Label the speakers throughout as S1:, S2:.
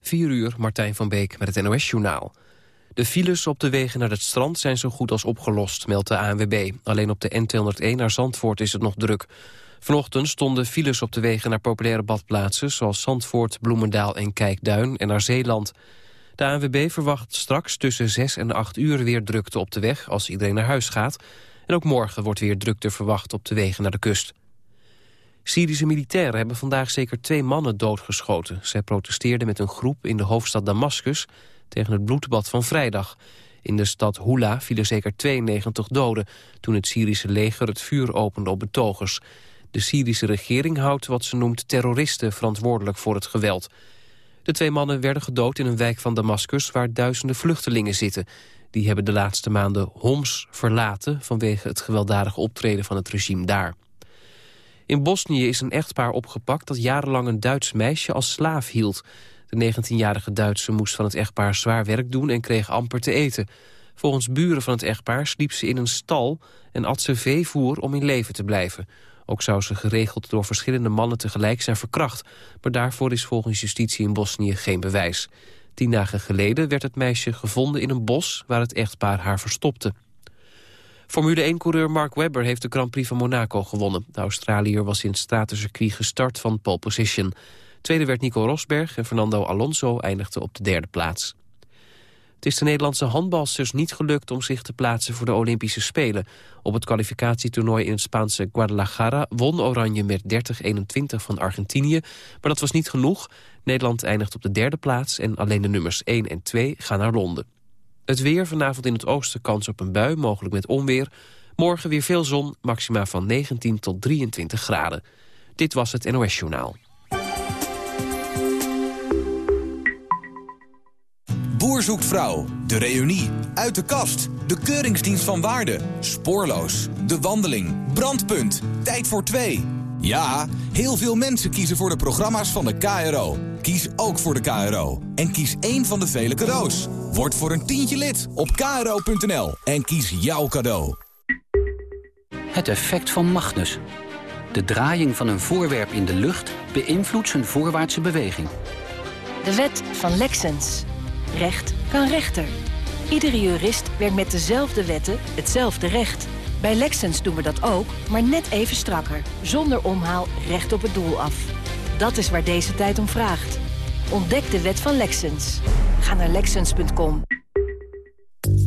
S1: 4 uur, Martijn van Beek met het NOS-journaal. De files op de wegen naar het strand zijn zo goed als opgelost, meldt de ANWB. Alleen op de N201 naar Zandvoort is het nog druk. Vanochtend stonden files op de wegen naar populaire badplaatsen... zoals Zandvoort, Bloemendaal en Kijkduin en naar Zeeland. De ANWB verwacht straks tussen 6 en 8 uur weer drukte op de weg... als iedereen naar huis gaat. En ook morgen wordt weer drukte verwacht op de wegen naar de kust. Syrische militairen hebben vandaag zeker twee mannen doodgeschoten. Zij protesteerden met een groep in de hoofdstad Damascus... tegen het bloedbad van vrijdag. In de stad Hula vielen zeker 92 doden... toen het Syrische leger het vuur opende op betogers. De Syrische regering houdt wat ze noemt terroristen verantwoordelijk voor het geweld. De twee mannen werden gedood in een wijk van Damascus... waar duizenden vluchtelingen zitten. Die hebben de laatste maanden Homs verlaten... vanwege het gewelddadige optreden van het regime daar. In Bosnië is een echtpaar opgepakt dat jarenlang een Duits meisje als slaaf hield. De 19-jarige Duitse moest van het echtpaar zwaar werk doen en kreeg amper te eten. Volgens buren van het echtpaar sliep ze in een stal en at ze veevoer om in leven te blijven. Ook zou ze geregeld door verschillende mannen tegelijk zijn verkracht. Maar daarvoor is volgens justitie in Bosnië geen bewijs. Tien dagen geleden werd het meisje gevonden in een bos waar het echtpaar haar verstopte. Formule 1-coureur Mark Webber heeft de Grand Prix van Monaco gewonnen. De Australiër was in het stratencircuit gestart van pole position. Tweede werd Nico Rosberg en Fernando Alonso eindigde op de derde plaats. Het is de Nederlandse handbalsters niet gelukt om zich te plaatsen voor de Olympische Spelen. Op het kwalificatietoernooi in het Spaanse Guadalajara won Oranje met 30-21 van Argentinië. Maar dat was niet genoeg. Nederland eindigt op de derde plaats en alleen de nummers 1 en 2 gaan naar Londen. Het weer vanavond in het oosten kans op een bui, mogelijk met onweer. Morgen weer veel zon, maxima van 19 tot 23 graden. Dit was het NOS Journaal.
S2: Boer zoekt vrouw, de reunie, uit de kast, de keuringsdienst van waarde, spoorloos, de wandeling, brandpunt, tijd voor twee. Ja, heel veel mensen kiezen voor de programma's van de KRO. Kies ook voor de KRO. En kies één van de vele cadeaus. Word voor een tientje lid op kro.nl en kies jouw cadeau.
S3: Het effect van Magnus. De draaiing van een voorwerp in de lucht beïnvloedt zijn voorwaartse beweging.
S4: De wet van Lexens. Recht kan rechter. Iedere jurist werkt met dezelfde wetten hetzelfde recht. Bij Lexens doen we dat ook, maar net even strakker. Zonder omhaal recht op het doel af. Dat is waar deze tijd om vraagt. Ontdek de wet van Lexens. Ga naar Lexens.com.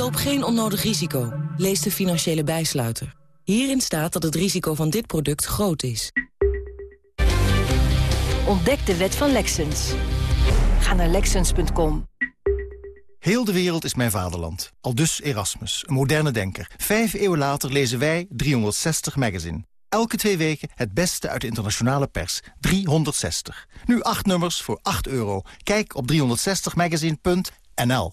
S5: Loop geen onnodig risico. Lees de financiële bijsluiter. Hierin staat dat het risico van dit product groot is.
S4: Ontdek de wet van Lexens. Ga naar Lexens.com.
S6: Heel de wereld is mijn vaderland. Aldus Erasmus, een moderne denker. Vijf eeuwen later lezen wij 360 Magazine. Elke twee weken het beste uit de internationale pers. 360. Nu acht nummers voor 8 euro. Kijk op 360magazine.nl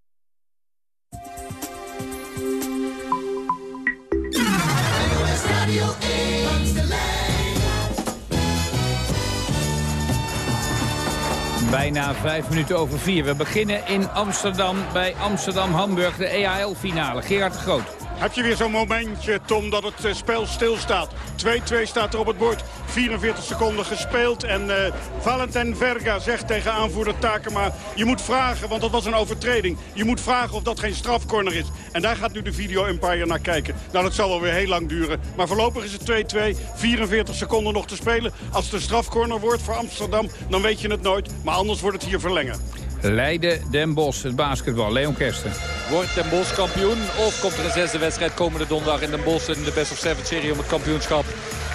S7: Bijna vijf minuten over vier. We beginnen in Amsterdam bij Amsterdam-Hamburg, de EAL-finale. Gerard de Groot.
S8: Heb je weer zo'n momentje, Tom, dat het uh, spel stilstaat. 2-2 staat er op het bord. 44 seconden gespeeld. En uh, Valentin Verga zegt tegen aanvoerder Takema... je moet vragen, want dat was een overtreding. Je moet vragen of dat geen strafcorner is. En daar gaat nu de Video Empire naar kijken. Nou, dat zal wel weer heel lang duren. Maar voorlopig is het 2-2. 44 seconden nog te spelen. Als een strafcorner wordt voor Amsterdam, dan weet je het nooit. Maar anders wordt het hier verlengen.
S7: Leiden Den Bosch, het basketbal. Leon Kersten.
S9: Wordt Den Bosch kampioen of komt er een zesde wedstrijd komende donderdag in Den Bosch... in de Best of Seven serie om het kampioenschap?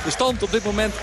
S9: De stand op dit moment 39-34.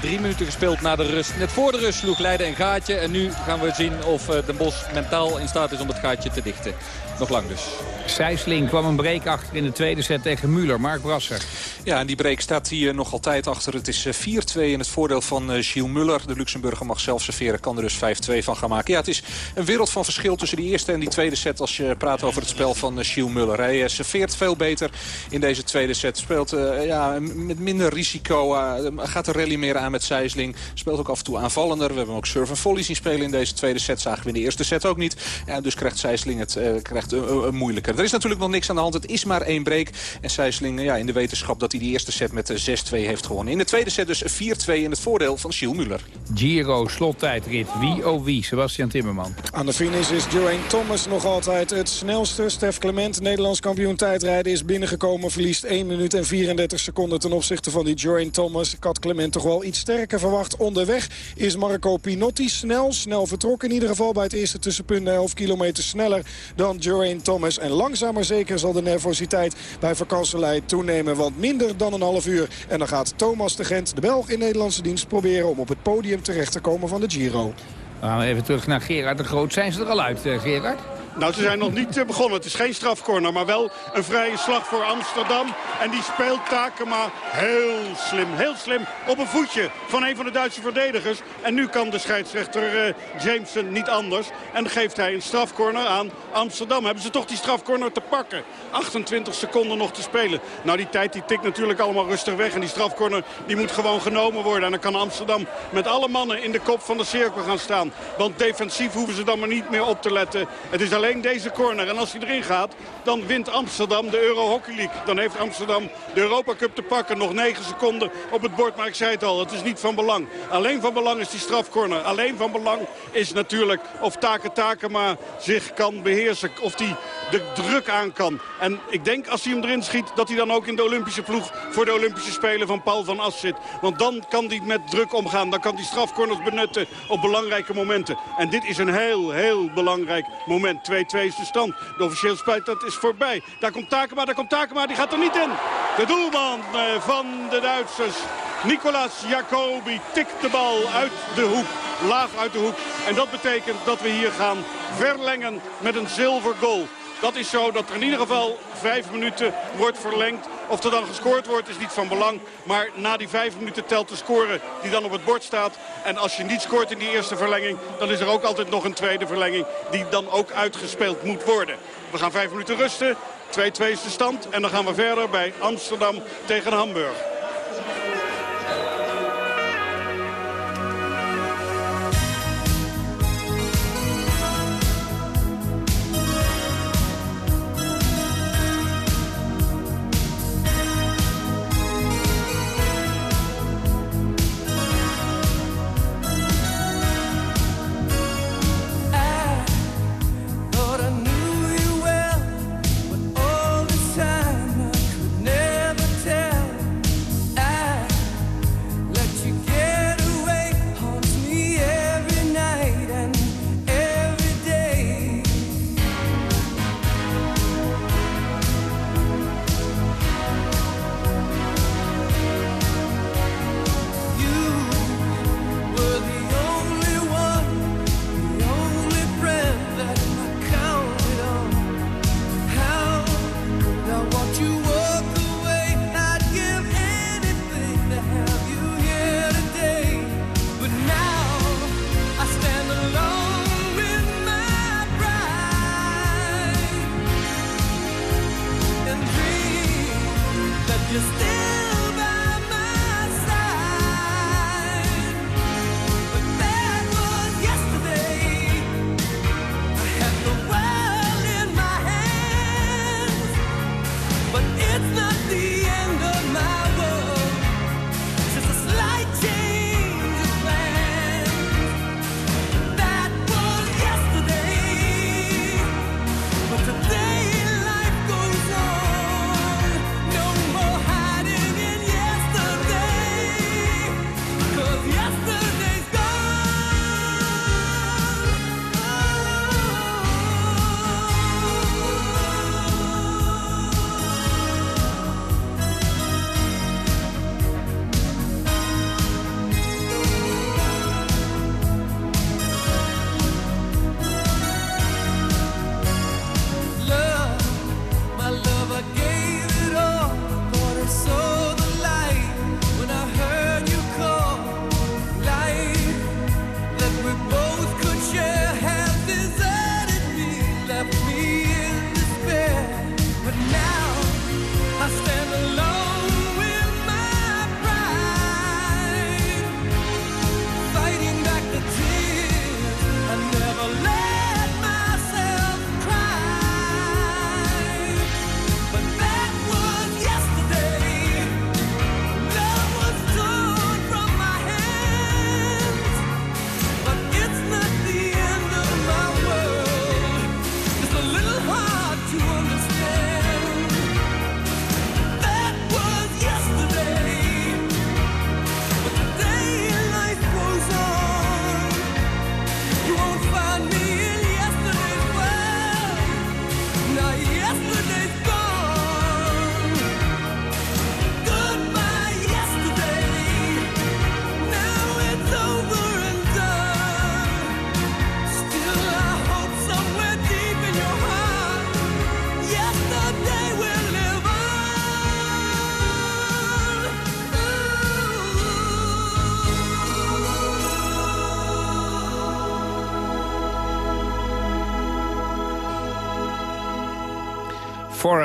S9: Drie minuten gespeeld na de rust. Net voor de rust sloeg Leiden een gaatje. En nu gaan we zien of eh, Den Bosch mentaal in staat is om het gaatje te dichten. Nog lang dus.
S7: Sijsling kwam een break achter in de tweede set tegen Muller. Mark Brasser.
S10: Ja, en die break staat hier nog altijd achter. Het is 4-2 eh, in het voordeel van uh, Gilles Muller. De Luxemburger mag zelf serveren, kan er dus 5-2 van gaan maken. Ja, het is een wereld van verschil tussen die eerste en die tweede set... als je praat over het spel van uh, Gilles Muller. Hij serveert veel beter in deze tweede set. Speelt ja, met minder risico. gaat de rally meer aan met Sijsling. Speelt ook af en toe aanvallender. We hebben ook surf en volley zien spelen in deze tweede set. Zagen we in de eerste set ook niet. Ja, dus krijgt Sijsling het krijgt, een moeilijker. Er is natuurlijk nog niks aan de hand. Het is maar één break. En Sijsling ja, in de wetenschap dat hij die eerste set met 6-2 heeft gewonnen. In de tweede set dus 4-2 in het voordeel van Gilles Muller.
S7: Giro, slottijdrit. Wie oh wie? Sebastian Timmerman.
S11: Aan de finish is Geraint Thomas nog altijd het snelste. Stef Clement, Nederlands kampioen tijdrijden, is binnengekomen. Verliest 1 minuut en 34 seconden ten opzichte van die Geraint Thomas. Ik had Clement toch wel iets sterker verwacht. Onderweg is Marco Pinotti snel, snel vertrokken. In ieder geval bij het eerste tussenpunt 11 kilometer sneller dan Geraint Thomas. En langzaam maar zeker zal de nervositeit bij Vakanselij toenemen. Want minder dan een half uur. En dan gaat Thomas de Gent, de Belg in Nederlandse dienst, proberen om op het podium terecht te komen van de Giro.
S7: Gaan even terug naar Gerard de Groot. Zijn ze er al uit, eh, Gerard?
S8: Nou, ze zijn nog niet eh, begonnen. Het is geen strafcorner, maar wel een vrije slag voor Amsterdam. En die speelt Takema heel slim, heel slim op een voetje van een van de Duitse verdedigers. En nu kan de scheidsrechter uh, Jameson niet anders. En geeft hij een strafcorner aan Amsterdam. Hebben ze toch die strafcorner te pakken? 28 seconden nog te spelen. Nou, die tijd die tikt natuurlijk allemaal rustig weg. En die strafcorner die moet gewoon genomen worden. En dan kan Amsterdam met alle mannen in de kop van de cirkel gaan staan. Want defensief hoeven ze dan maar niet meer op te letten. Het is alleen alleen deze corner. En als hij erin gaat, dan wint Amsterdam de Euro Hockey League. Dan heeft Amsterdam de Europa Cup te pakken. Nog 9 seconden op het bord, maar ik zei het al, het is niet van belang. Alleen van belang is die strafcorner. Alleen van belang is natuurlijk of Take Takema zich kan beheersen. Of hij de druk aan kan. En ik denk als hij hem erin schiet, dat hij dan ook in de Olympische ploeg voor de Olympische Spelen van Paul van As zit. Want dan kan hij met druk omgaan. Dan kan hij strafcorners benutten op belangrijke momenten. En dit is een heel, heel belangrijk moment. 2-2 is de stand. De officieel spijt dat is voorbij. Daar komt Takema, daar komt Takema, die gaat er niet in. De doelman eh, van de Duitsers, Nicolas Jacobi, tikt de bal uit de hoek. Laag uit de hoek. En dat betekent dat we hier gaan verlengen met een zilver goal. Dat is zo dat er in ieder geval vijf minuten wordt verlengd. Of er dan gescoord wordt is niet van belang. Maar na die vijf minuten telt de score die dan op het bord staat. En als je niet scoort in die eerste verlenging... dan is er ook altijd nog een tweede verlenging die dan ook uitgespeeld moet worden. We gaan vijf minuten rusten. 2-2 is de stand. En dan gaan we verder bij Amsterdam tegen Hamburg.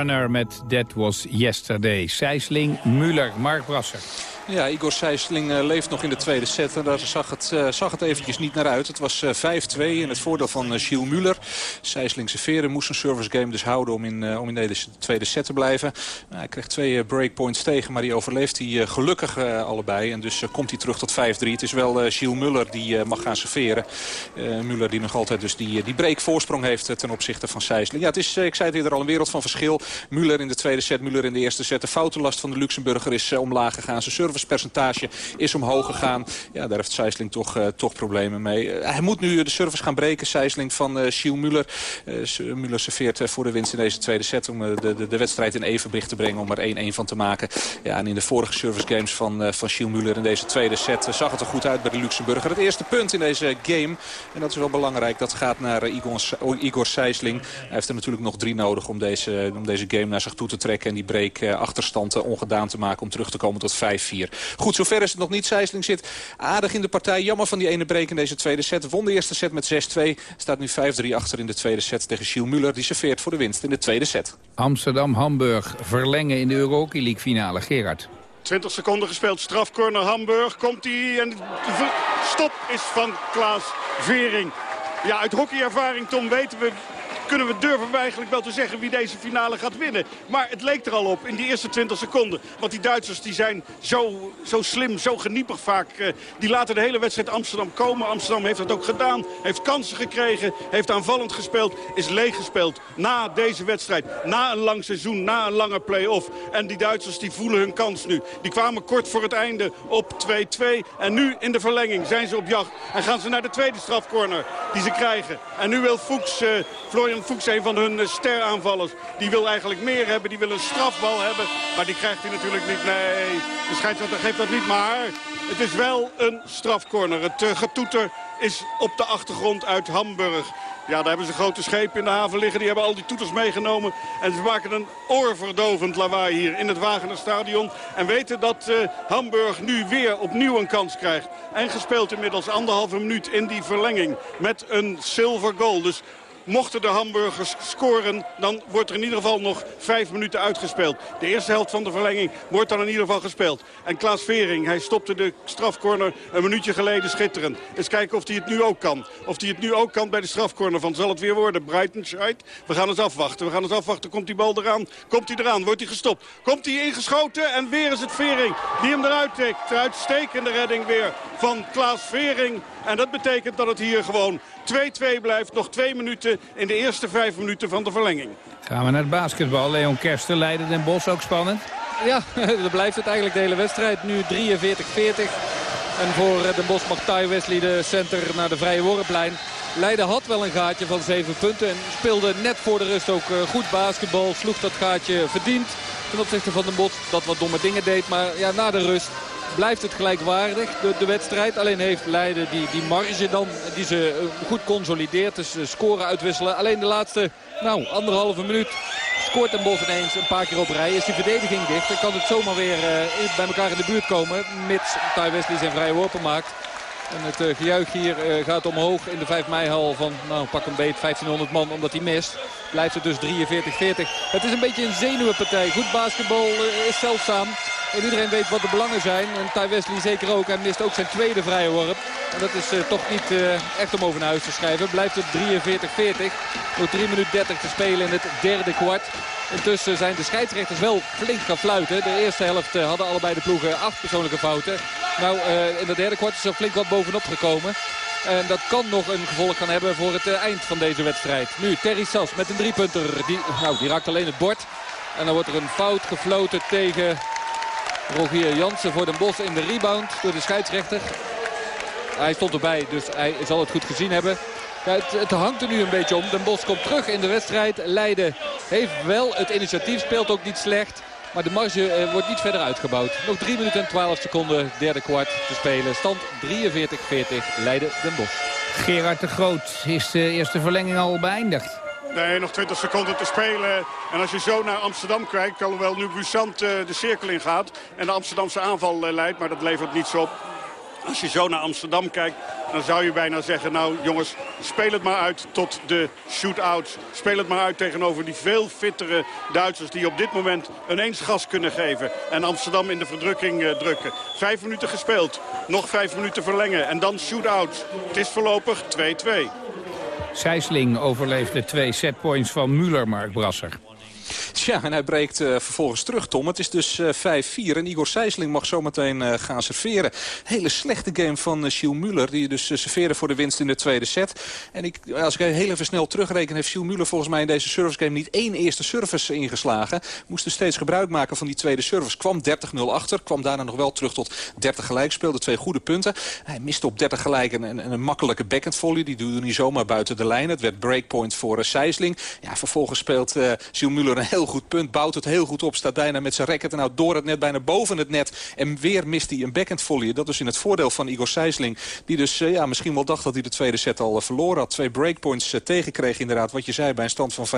S7: Foreigner met That Was Yesterday. Sijsling, Muller, Mark Brasser.
S10: Ja, Igor Sijsling uh, leeft nog in de tweede set. En daar zag het, uh, zag het eventjes niet naar uit. Het was uh, 5-2 in het voordeel van Gilles Muller. Sijsling serveren moest een service game dus houden om in, om in deze tweede set te blijven. Nou, hij kreeg twee breakpoints tegen, maar die overleeft hij gelukkig allebei. En dus komt hij terug tot 5-3. Het is wel Gilles Muller die mag gaan serveren. Muller die nog altijd dus die, die breakvoorsprong heeft ten opzichte van Sijsling. Ja, het is, ik zei het eerder al, een wereld van verschil. Muller in de tweede set, Muller in de eerste set. De foutenlast van de Luxemburger is omlaag gegaan. Zijn servicepercentage is omhoog gegaan. Ja, daar heeft Sijsling toch, uh, toch problemen mee. Uh, hij moet nu de service gaan breken, Sijsling van uh, Gilles Muller. Uh, Muller serveert voor de winst in deze tweede set om de, de, de wedstrijd in evenwicht te brengen. Om er 1-1 van te maken. Ja, en in de vorige service games van, van Muller in deze tweede set zag het er goed uit bij de Luxemburger. Het eerste punt in deze game, en dat is wel belangrijk, dat gaat naar Igor, Igor Sijsling. Hij heeft er natuurlijk nog drie nodig om deze, om deze game naar zich toe te trekken. En die break achterstand ongedaan te maken om terug te komen tot 5-4. Goed, zover is het nog niet. Sijsling zit aardig in de partij. Jammer van die ene break in deze tweede set. Won de eerste set met 6-2. Staat nu 5-3 achter in de tweede set tegen Gilles Muller. Die serveert voor de winst in de tweede set.
S7: Amsterdam-Hamburg verlengen in de Euro League finale. Gerard.
S8: 20 seconden gespeeld. Strafcorner Hamburg. Komt hij en de stop is van Klaas Vering. Ja, uit hockeyervaring, Tom, weten we kunnen we durven we eigenlijk wel te zeggen wie deze finale gaat winnen. Maar het leek er al op in die eerste 20 seconden. Want die Duitsers die zijn zo, zo slim, zo geniepig vaak. Uh, die laten de hele wedstrijd Amsterdam komen. Amsterdam heeft dat ook gedaan. Heeft kansen gekregen. Heeft aanvallend gespeeld. Is leeg gespeeld. Na deze wedstrijd. Na een lang seizoen. Na een lange play-off. En die Duitsers die voelen hun kans nu. Die kwamen kort voor het einde op 2-2. En nu in de verlenging zijn ze op jacht. En gaan ze naar de tweede strafcorner die ze krijgen. En nu wil Fuchs, uh, Florian Fuchs, een van hun steraanvallers. Die wil eigenlijk meer hebben. Die wil een strafbal hebben. Maar die krijgt hij natuurlijk niet. Nee, de scheidsrechter geeft dat niet. Maar het is wel een strafcorner. Het uh, getoeter is op de achtergrond uit Hamburg. Ja, daar hebben ze grote schepen in de haven liggen. Die hebben al die toeters meegenomen. En ze maken een oorverdovend lawaai hier in het Wagenerstadion. En weten dat uh, Hamburg nu weer opnieuw een kans krijgt. En gespeeld inmiddels anderhalve minuut in die verlenging. Met een silver goal. Dus Mochten de Hamburgers scoren, dan wordt er in ieder geval nog vijf minuten uitgespeeld. De eerste helft van de verlenging wordt dan in ieder geval gespeeld. En Klaas Vering, hij stopte de strafcorner een minuutje geleden schitterend. Eens kijken of hij het nu ook kan. Of hij het nu ook kan bij de strafcorner van zal het weer worden. Breitenscheid, we gaan eens afwachten. We gaan eens afwachten. Komt die bal eraan? Komt hij eraan? Wordt hij gestopt? Komt hij ingeschoten? En weer is het Vering die hem eruit tikt. Uitstekende redding weer van Klaas Vering. En dat betekent dat het hier gewoon 2-2 blijft. Nog twee minuten in de eerste vijf minuten van de verlenging.
S7: Gaan we naar het basketbal. Leon Kersten, Leiden Den Bos, ook spannend?
S9: Ja, dan blijft het eigenlijk de hele wedstrijd. Nu 43-40. En voor Den Bos mag Ty Wesley de center naar de vrije worplijn. Leiden had wel een gaatje van 7 punten. En speelde net voor de rust ook eh, goed basketbal. Sloeg dat gaatje verdiend ten opzichte van Den Bos. Dat wat domme dingen deed. Maar ja, na de rust blijft het gelijkwaardig, de, de wedstrijd. Alleen heeft Leiden die, die marge dan, die ze eh, goed consolideert. Dus eh, scoren uitwisselen. Alleen de laatste, nou, anderhalve minuut scoort Den Bos ineens een paar keer op rij. Is die verdediging dicht, dan kan het zomaar weer uh, bij elkaar in de buurt komen. Mits Ty Wesley zijn vrije worpen maakt. En het gejuich hier gaat omhoog in de 5 mei-hal van nou, pak een beet 1500 man omdat hij mist. Blijft het dus 43-40. Het is een beetje een zenuwenpartij. Goed basketbal is zeldzaam. En iedereen weet wat de belangen zijn. En Ty Wesley zeker ook. Hij mist ook zijn tweede vrije worp. En dat is uh, toch niet uh, echt om over naar huis te schrijven. Blijft het 43-40. Nog 3 minuten 30 te spelen in het derde kwart. Intussen zijn de scheidsrechters wel flink gaan fluiten. De eerste helft uh, hadden allebei de ploegen acht persoonlijke fouten. Nou, in het derde kwart is er flink wat bovenop gekomen. En dat kan nog een gevolg gaan hebben voor het eind van deze wedstrijd. Nu Terry Sas met een driepunter. Die, nou, die raakt alleen het bord. En dan wordt er een fout gefloten tegen Rogier Jansen voor Den Bos in de rebound door de scheidsrechter. Hij stond erbij, dus hij zal het goed gezien hebben. Het, het, hangt er nu een beetje om. Den Bos komt terug in de wedstrijd. Leiden heeft wel het initiatief, speelt ook niet slecht. Maar de marge eh, wordt niet verder uitgebouwd. Nog 3 minuten en 12 seconden, derde kwart te spelen. Stand 43-40, Leiden Den Bos.
S7: Gerard de Groot, is de eerste verlenging al beëindigd?
S8: Nee, nog 20 seconden te spelen. En als je zo naar Amsterdam kijkt, alhoewel nu Bussant uh, de cirkel in gaat... en de Amsterdamse aanval uh, leidt, maar dat levert niets op. Als je zo naar Amsterdam kijkt, dan zou je bijna zeggen... nou jongens, speel het maar uit tot de shootouts. Speel het maar uit tegenover die veel fittere Duitsers... die op dit moment ineens gas kunnen geven. En Amsterdam in de verdrukking uh, drukken. Vijf minuten gespeeld, nog vijf minuten verlengen. En dan shootouts. Het is voorlopig 2-2.
S7: Sijsling overleefde twee setpoints van Muller, Mark Brasser.
S10: Ja, en hij breekt uh, vervolgens terug, Tom. Het is dus uh, 5-4 en Igor Sijsling mag zometeen uh, gaan serveren. Hele slechte game van uh, Gilles Muller, die dus serveerde voor de winst in de tweede set. En ik, als ik heel even snel terugreken, heeft Gilles Muller volgens mij in deze service game niet één eerste service ingeslagen. Moest dus steeds gebruik maken van die tweede service. Kwam 30-0 achter, kwam daarna nog wel terug tot 30 gelijk. Speelde twee goede punten. Hij miste op 30 gelijk een, een, een makkelijke backhand volley. Die doelde niet zomaar buiten de lijn. Het werd breakpoint voor Sijsling. Ja, vervolgens speelt Gilles Muller een heel goed punt. Bouwt het heel goed op. Staat bijna met zijn racket en nou door het net, bijna boven het net. En weer mist hij een backhand volley. Dat is in het voordeel van Igor Sijsling. Die dus uh, ja, misschien wel dacht dat hij de tweede set al uh, verloren had. Twee breakpoints uh, tegenkreeg inderdaad. Wat je zei bij een stand van 5-2.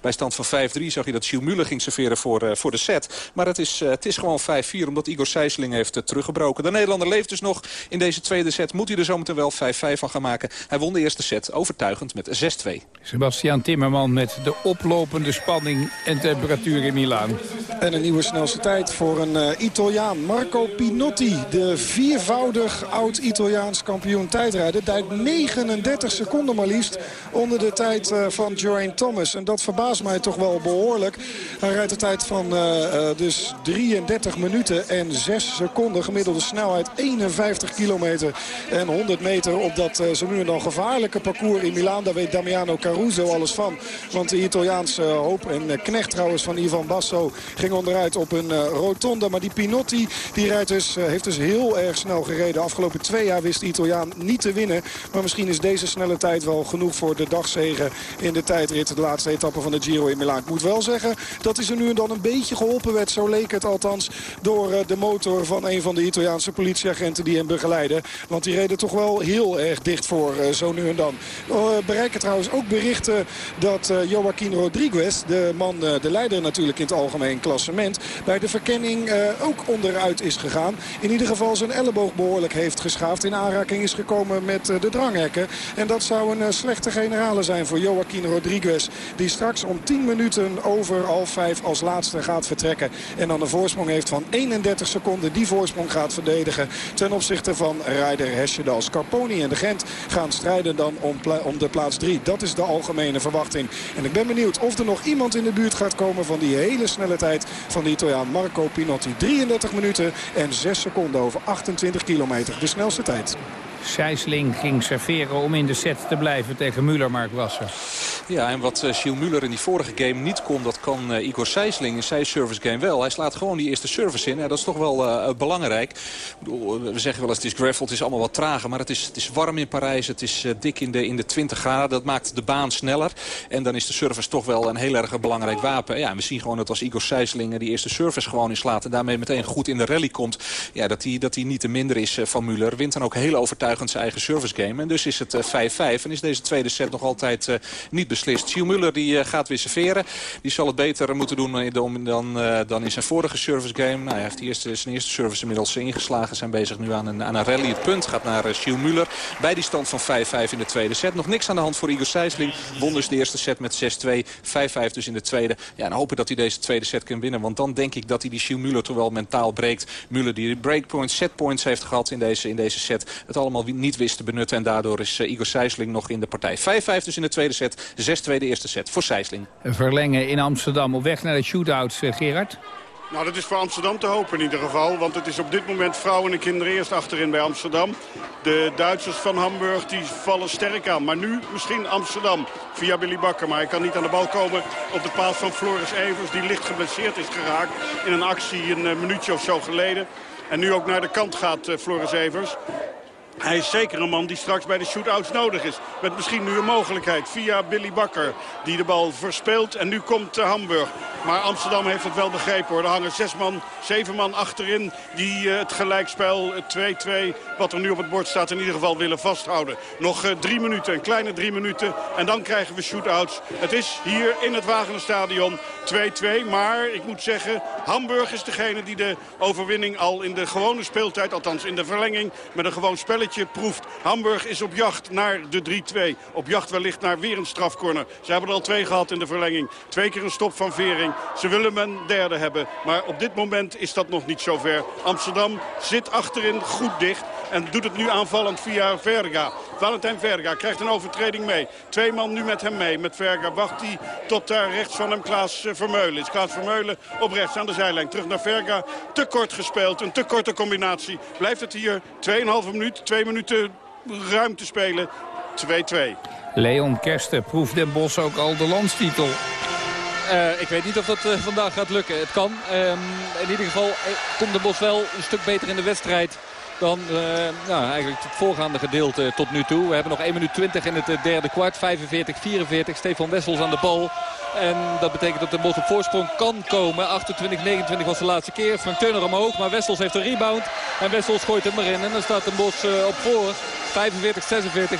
S10: Bij stand van 5-3 zag je dat Gilles Muller ging serveren voor, voor de set. Maar het is, het is gewoon 5-4 omdat Igor Sijsling heeft teruggebroken. De Nederlander leeft dus nog in deze tweede set. Moet hij er zometeen wel 5-5 van gaan maken. Hij won de eerste set overtuigend met 6-2.
S7: Sebastian Timmerman met de oplopende spanning en temperatuur in Milaan.
S11: En een nieuwe snelste tijd voor een uh, Italiaan. Marco Pinotti, de viervoudig oud-Italiaans kampioen tijdrijden. Duikt 39 seconden maar liefst onder de tijd uh, van Geraint Thomas. En dat verbaast mij toch wel behoorlijk. Hij rijdt de tijd van uh, dus 33 minuten en 6 seconden. Gemiddelde snelheid 51 kilometer en 100 meter op dat zo nu en dan gevaarlijke parcours in Milaan. Daar weet Damiano Caruso alles van. Want de Italiaanse hoop en knecht trouwens van Ivan Basso ging onderuit op een uh, rotonde. Maar die Pinotti die rijdt dus, uh, heeft dus heel erg snel gereden. De afgelopen twee jaar wist de Italiaan niet te winnen. Maar misschien is deze snelle tijd wel genoeg voor de dagzegen in de tijdrit. De laatste etappe van de Giro in Milaan. Ik moet wel zeggen dat hij er nu en dan een beetje geholpen werd. Zo leek het althans door uh, de motor van een van de Italiaanse politieagenten die hem begeleiden. Want die reden toch wel heel erg dicht voor zo nu en dan. bereiken trouwens ook berichten dat Joaquin Rodriguez, de man, de leider natuurlijk in het algemeen klassement, bij de verkenning uh, ook onderuit is gegaan. In ieder geval zijn elleboog behoorlijk heeft geschaafd. In aanraking is gekomen met uh, de dranghekken. En dat zou een slechte generale zijn voor Joaquin Rodriguez. Die straks om 10 minuten over half 5 als laatste gaat vertrekken. En dan een voorsprong heeft van 31 seconden. Die voorsprong gaat verdedigen ten opzichte van Ryder Hesjedal. Scarponi en de Gent gaan strijden dan om, om de plaats 3. Dat is de algemene verwachting. En ik ben benieuwd of er nog iemand in de buurt gaat komen van die hele snelle tijd van de Italiaan Marco Pinotti. 33 minuten en 6 seconden over 28 kilometer. De snelste tijd.
S7: Sijsling ging serveren om in de set te blijven tegen Muller, Mark Wasser.
S10: Ja, en wat uh, Gilles Muller in die vorige game niet kon, dat kan uh, Igor Sijsling in zijn service game wel. Hij slaat gewoon die eerste service in. Ja, dat is toch wel uh, belangrijk. we zeggen wel eens het is gravel, het is allemaal wat trager. Maar het is, het is warm in Parijs, het is dik in de, in de 20 graden. Dat maakt de baan sneller. En dan is de service toch wel een heel erg belangrijk wapen. Ja, we zien gewoon dat als Igor Sijsling die eerste service gewoon inslaat... en daarmee meteen goed in de rally komt... Ja, dat hij dat niet te minder is van Muller. Wint dan ook heel zijn eigen service game. En dus is het 5-5 en is deze tweede set nog altijd niet beslist. Gilles Muller die, uh, gaat weer serveren. Die zal het beter moeten doen dan, dan, dan in zijn vorige service game. Nou, hij heeft die eerste, zijn eerste service inmiddels ingeslagen. Zijn bezig nu aan een, aan een rally. Het punt gaat naar Gilles Muller. Bij die stand van 5-5 in de tweede set. Nog niks aan de hand voor Igor Sijsling. Won dus de eerste set met 6-2. 5-5 dus in de tweede. Ja, en hopen dat hij deze tweede set kan winnen. Want dan denk ik dat hij die Gilles Muller toch wel mentaal breekt. Muller die breakpoints, setpoints heeft gehad in deze, in deze set. Het allemaal niet wist te benutten. En daardoor is Igor Sijsling nog in de partij. 5-5 dus in de tweede set. 6-2 de eerste set voor Sijsling.
S7: Verlengen in Amsterdam op weg naar de shootouts, uh, Gerard?
S8: Nou, dat is voor Amsterdam te hopen in ieder geval. Want het is op dit moment vrouwen en kinderen eerst achterin bij Amsterdam. De Duitsers van Hamburg die vallen sterk aan. Maar nu misschien Amsterdam via Billy Bakker. Maar hij kan niet aan de bal komen op de paas van Floris Evers. Die licht geblesseerd is geraakt in een actie een uh, minuutje of zo geleden. En nu ook naar de kant gaat Floris Evers. Hij is zeker een man die straks bij de shootouts nodig is. Met misschien nu een mogelijkheid via Billy Bakker. Die de bal verspeelt. En nu komt uh, Hamburg. Maar Amsterdam heeft het wel begrepen hoor. Er hangen zes man, zeven man achterin. Die uh, het gelijkspel, het 2-2, wat er nu op het bord staat, in ieder geval willen vasthouden. Nog uh, drie minuten, een kleine drie minuten. En dan krijgen we shootouts. Het is hier in het Wagenerstadion 2-2. Maar ik moet zeggen, Hamburg is degene die de overwinning al in de gewone speeltijd, althans in de verlenging, met een gewoon proeft. Hamburg is op jacht naar de 3-2. Op jacht wellicht naar weer een strafcorner. Ze hebben er al twee gehad in de verlenging. Twee keer een stop van Vering. Ze willen een derde hebben. Maar op dit moment is dat nog niet zover. Amsterdam zit achterin goed dicht. En doet het nu aanvallend via Verga. Valentijn Verga krijgt een overtreding mee. Twee man nu met hem mee. Met Verga wacht hij tot daar rechts van hem Klaas Vermeulen is. Klaas Vermeulen op rechts aan de zijlijn. Terug naar Verga. Te kort gespeeld. Een te korte combinatie. Blijft het hier 2,5 minuut. Twee minuten ruimte spelen. 2-2.
S7: Leon Kersten proeft Den Bos ook al de landstitel.
S9: Uh, ik weet niet of dat uh, vandaag gaat lukken. Het kan. Um, in ieder geval uh, komt de Bos wel een stuk beter in de wedstrijd dan nou, eigenlijk het voorgaande gedeelte tot nu toe. We hebben nog 1 minuut 20 in het derde kwart. 45-44. Stefan Wessels aan de bal. En dat betekent dat de Bos op voorsprong kan komen. 28-29 was de laatste keer. Frank Turner omhoog, maar Wessels heeft een rebound. En Wessels gooit hem erin. En dan staat de Bos op voor. 45-46.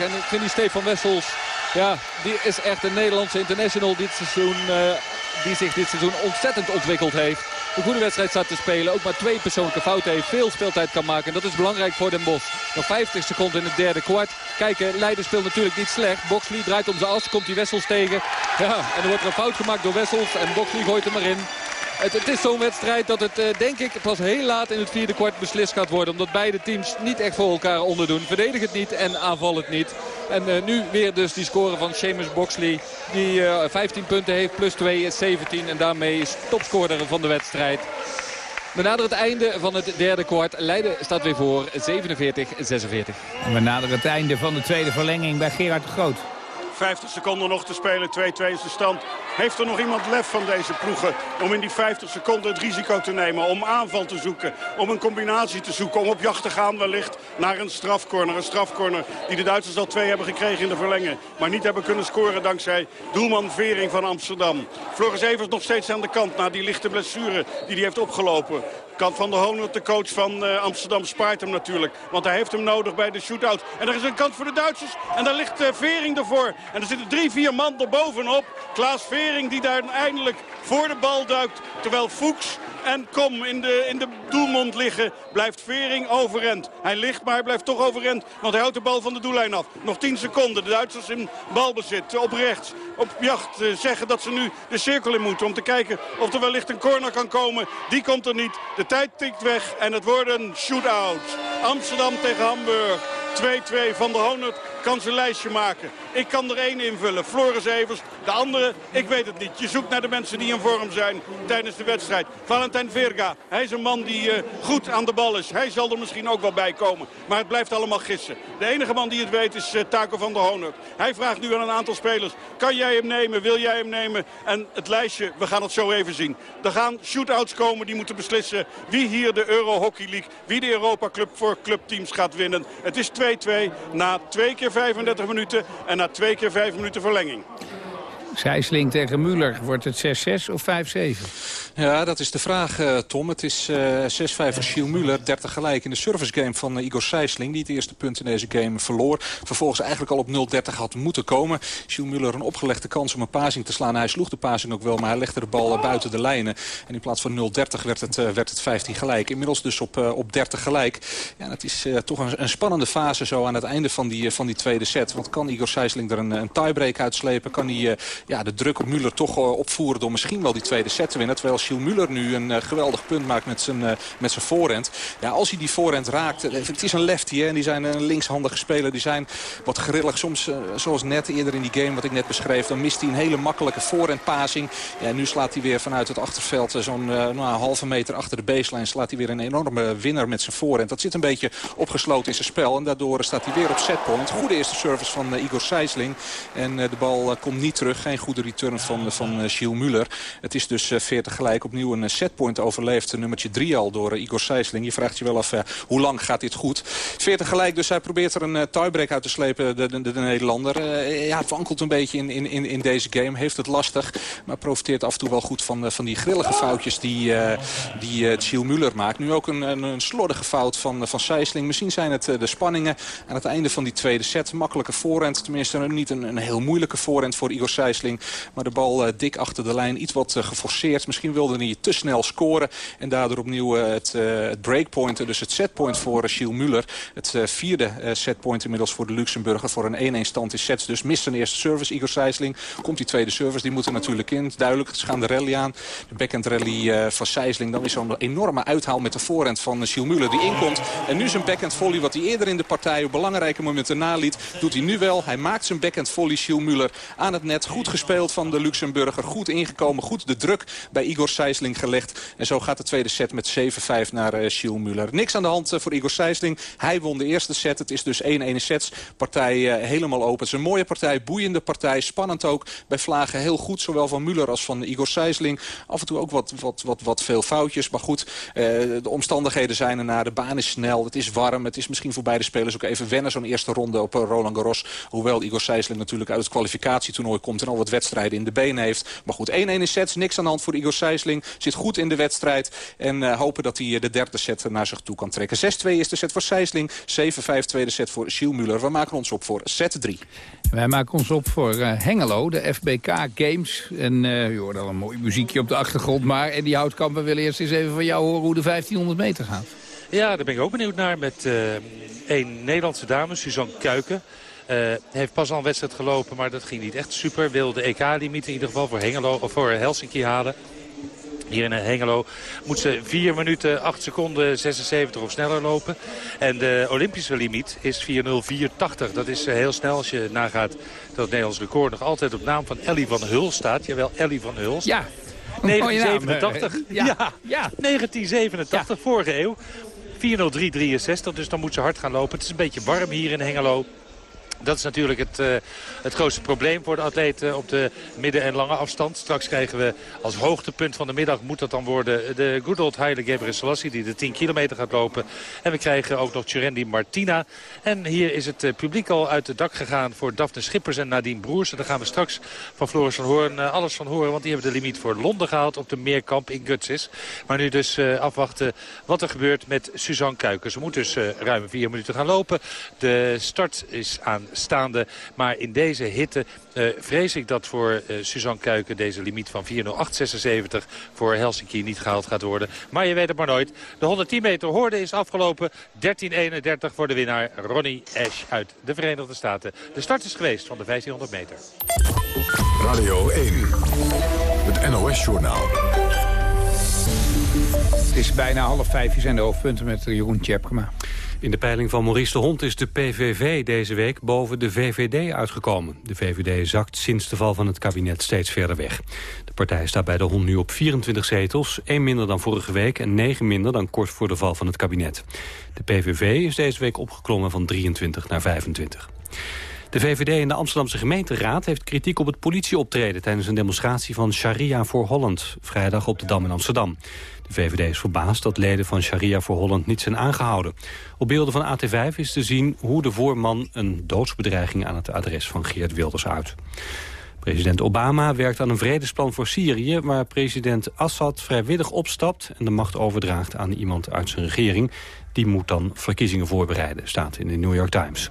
S9: En ik vind die Stefan Wessels... Ja, die is echt een Nederlandse international dit seizoen... Uh, die zich dit seizoen ontzettend ontwikkeld heeft. Een goede wedstrijd staat te spelen. Ook maar twee persoonlijke fouten heeft. Veel speeltijd kan maken. En dat is belangrijk voor Den Bosch. Nog 50 seconden in het derde kwart. Kijken, Leiden speelt natuurlijk niet slecht. Boxley draait om zijn as. Komt die Wessels tegen. Ja, en er wordt een fout gemaakt door Wessels. En Boxley gooit hem erin. Het, het, is zo'n wedstrijd dat het, uh, denk ik, pas heel laat in het vierde kwart beslist gaat worden. Omdat beide teams niet echt voor elkaar onderdoen. Verdedig het niet en aanval het niet. En uh, nu weer dus die score van Seamus Boxley. Die uh, 15 punten heeft, plus 2 is 17. En daarmee is topscorer van de wedstrijd. We naderen het einde van het derde kwart. Leiden staat weer voor 47-46.
S7: We naderen het einde van de tweede verlenging bij Gerard Groot.
S8: 50 seconden nog te spelen. 2-2 is de stand. Heeft er nog iemand lef van deze ploegen om in die 50 seconden het risico te nemen? Om aanval te zoeken, om een combinatie te zoeken, om op jacht te gaan wellicht naar een strafcorner. Een strafcorner die de Duitsers al twee hebben gekregen in de verlengen. Maar niet hebben kunnen scoren dankzij doelman Vering van Amsterdam. Floris Evers nog steeds aan de kant na die lichte blessure die hij heeft opgelopen. Kant van de Honert, de coach van uh, Amsterdam, spaart hem natuurlijk. Want hij heeft hem nodig bij de shootout. En er is een kant voor de Duitsers. En daar ligt uh, Vering ervoor. En er zitten drie, vier man erbovenop. Klaas Vering die daar eindelijk voor de bal duikt. Terwijl Fuchs en Kom in de, in de doelmond liggen. Blijft Vering overend. Hij ligt, maar hij blijft toch overend. Want hij houdt de bal van de doellijn af. Nog 10 seconden. De Duitsers in balbezit. Op rechts. Op jacht. Uh, zeggen dat ze nu de cirkel in moeten. Om te kijken of er wellicht een corner kan komen. Die komt er niet. De tijd tikt weg. En het wordt een shootout. Amsterdam tegen Hamburg. 2-2 van de Honert kan zijn lijstje maken. Ik kan er één invullen, Floris Evers. De andere, ik weet het niet. Je zoekt naar de mensen die in vorm zijn tijdens de wedstrijd. Valentijn Verga, hij is een man die uh, goed aan de bal is. Hij zal er misschien ook wel bij komen. Maar het blijft allemaal gissen. De enige man die het weet is uh, Taco van der Honert. Hij vraagt nu aan een aantal spelers. Kan jij hem nemen? Wil jij hem nemen? En het lijstje, we gaan het zo even zien. Er gaan shootouts komen die moeten beslissen wie hier de Euro Hockey League, wie de Europa Club voor clubteams gaat winnen. Het is 2-2 na twee keer 35 minuten en na twee keer 5 minuten verlenging.
S7: Sijsling tegen Muller. Wordt het 6-6 of 5-7?
S10: Ja, dat is de vraag, uh, Tom. Het is uh, 6-5 voor Gilles Muller. 30 gelijk in de service game van uh, Igor Sijsling. Die het eerste punt in deze game verloor. Vervolgens eigenlijk al op 0-30 had moeten komen. Gilles Muller een opgelegde kans om een pasing te slaan. Hij sloeg de pasing ook wel, maar hij legde de bal buiten de lijnen. En in plaats van 0-30 werd het, werd het 15 gelijk. Inmiddels dus op, op 30 gelijk. Ja, het is toch een, een, spannende fase zo aan het einde van die, van die tweede set. Want kan Igor Sijsling er een, een tiebreak uitslepen? Kan hij ja, de druk op Muller toch opvoeren door misschien wel die tweede set te winnen? Terwijl Gilles Muller nu een uh, geweldig punt maakt met zijn, uh, met zijn voorhand. Ja, als hij die voorhand raakt, het is een lefty hè, en die zijn een linkshandige speler. Die zijn wat grillig. Soms, zoals net eerder in die game wat ik net beschreef, dan mist hij een hele makkelijke voorhandpasing. Ja, nu slaat hij weer vanuit het achterveld zo'n nou, halve meter achter de baseline slaat hij weer een enorme winnaar met zijn voorhand. Dat zit een beetje opgesloten in zijn spel en daardoor staat hij weer op setpoint. Goede eerste service van Igor Sijsling. En de bal komt niet terug. geen goede return van, van Gilles Muller. Het is dus 40 gelijk opnieuw een setpoint overleefd. Nummertje 3 al door Igor Sijsling. Je vraagt je wel af hoe lang gaat dit goed. 40 gelijk, dus hij probeert er een tiebreak uit te slepen, de, de, de Nederlander. ja, wankelt een beetje in, in, in, deze game. Heeft het lastig, maar profiteert af en toe wel goed van, van die grillige foutjes die, die Gilles Muller maakt. Nu ook een, een, slordige fout van, van Sijsling. Misschien zijn het de spanningen aan het einde van die tweede set. Makkelijke voorhand, tenminste niet een, een heel moeilijke voorhand voor Igor Sijsling. Maar de bal dik achter de lijn, iets wat geforceerd. Misschien wilde hij te snel scoren. En daardoor opnieuw uh, het, het breakpoint, dus het setpoint voor Gilles Muller. Het vierde setpoint inmiddels voor de Luxemburger. Voor een 1-1 stand in sets. Dus mist zijn eerste service, Igor Sijsling. Komt die tweede service, die moet er natuurlijk in. Duidelijk, ze gaan de rally aan. De backhand rally van Sijsling. Dan is zo'n enorme uithaal met de voorhand van Gilles Muller die inkomt. En nu zijn backhand volley, wat hij eerder in de partij op belangrijke momenten naliet, doet hij nu wel. Hij maakt zijn backhand volley, Gilles Muller, aan het net. Goed gespeeld van de Luxemburger, goed ingekomen, goed de druk bij Igor Sijsling gelegd. En zo gaat de tweede set met 7-5 naar uh, Gilles Muller. Niks aan de hand uh, voor Igor Sijsling. Hij won de eerste set. Het is dus 1-1 sets. Partij uh, helemaal open. Het is een mooie partij, boeiende partij. Spannend ook. Bij Vlagen heel goed, zowel van Muller als van Igor Sijsling. Af en toe ook wat, wat, wat, wat veel foutjes. Maar goed, de omstandigheden zijn ernaar. De baan is snel, het is warm. Het is misschien voor beide spelers ook even wennen zo'n eerste ronde op Roland Garros. Hoewel Igor Sijsling natuurlijk uit het kwalificatietoernooi komt... en al wat wedstrijden in de benen heeft. Maar goed, 1-1 in sets, niks aan de hand voor Igor Sijsling. Zit goed in de wedstrijd en uh, hopen dat hij de derde set naar zich toe kan trekken. 6-2 is de set voor Sijsling, 7-5 tweede set voor Gilles Muller. We maken ons op voor set 3.
S7: Wij maken ons op voor uh, Hengelo, de FBK Games. En uh, je hoort al een mooi muziekje op de achtergrond. Maar Eddie Houtkamp, we willen eerst eens even van jou horen hoe de 1500 meter gaat.
S12: Ja, daar ben ik ook benieuwd naar met uh, een Nederlandse dame, Suzanne Kuiken. Uh, heeft pas al een wedstrijd gelopen, maar dat ging niet echt super. Wilde de EK-limiet in ieder geval voor, Hengelo, of voor Helsinki halen. Hier in Hengelo moet ze 4 minuten 8 seconden 76 of sneller lopen. En de Olympische limiet is 4.04.80. Dat is heel snel als je nagaat dat het Nederlands record nog altijd op naam van Ellie van Huls staat. Jawel, Ellie van Huls.
S7: Ja.
S12: 1987. Ja. ja. ja. 1987, ja. vorige eeuw. 4.03.63, dus dan moet ze hard gaan lopen. Het is een beetje warm hier in Hengelo. Dat is natuurlijk het, uh, het grootste probleem voor de atleten op de midden- en lange afstand. Straks krijgen we als hoogtepunt van de middag moet dat dan worden de good old Haile Gebrselassie die de 10 kilometer gaat lopen. En we krijgen ook nog Tjurendi Martina. En hier is het publiek al uit het dak gegaan voor Daphne Schippers en Nadine Broers. En daar gaan we straks van Floris van Hoorn uh, alles van horen. Want die hebben de limiet voor Londen gehaald op de Meerkamp in Gutsis. Maar nu dus afwachten wat er gebeurt met Suzanne Kuiken. Ze moet dus ruim vier minuten gaan lopen. De start is aan staande. Maar in deze hitte uh, vrees ik dat voor uh, Suzanne Kuiken deze limiet van 4.08.76 voor Helsinki niet gehaald gaat worden. Maar je weet het maar nooit. De 110 meter hoorde is afgelopen. 13.31 voor de winnaar Ronnie Ash uit de Verenigde Staten. De start is geweest van de 1500 meter.
S13: Radio 1, het NOS-journaal.
S7: Het is bijna half vijf, hier zijn de hoofdpunten met Jeroen Tjepkema.
S14: In de peiling van Maurice de Hond is de PVV deze week boven de VVD uitgekomen. De VVD zakt sinds de val van het kabinet steeds verder weg. De partij staat bij de Hond nu op 24 zetels, één minder dan vorige week en negen minder dan kort voor de val van het kabinet. De PVV is deze week opgeklommen van 23 naar 25. De VVD in de Amsterdamse gemeenteraad heeft kritiek op het politieoptreden... tijdens een demonstratie van Sharia voor Holland, vrijdag op de Dam in Amsterdam. De VVD is verbaasd dat leden van Sharia voor Holland niet zijn aangehouden. Op beelden van AT5 is te zien hoe de voorman een doodsbedreiging aan het adres van Geert Wilders uit. President Obama werkt aan een vredesplan voor Syrië... waar president Assad vrijwillig opstapt en de macht overdraagt aan iemand uit zijn regering. Die moet dan verkiezingen voorbereiden, staat in de New York Times.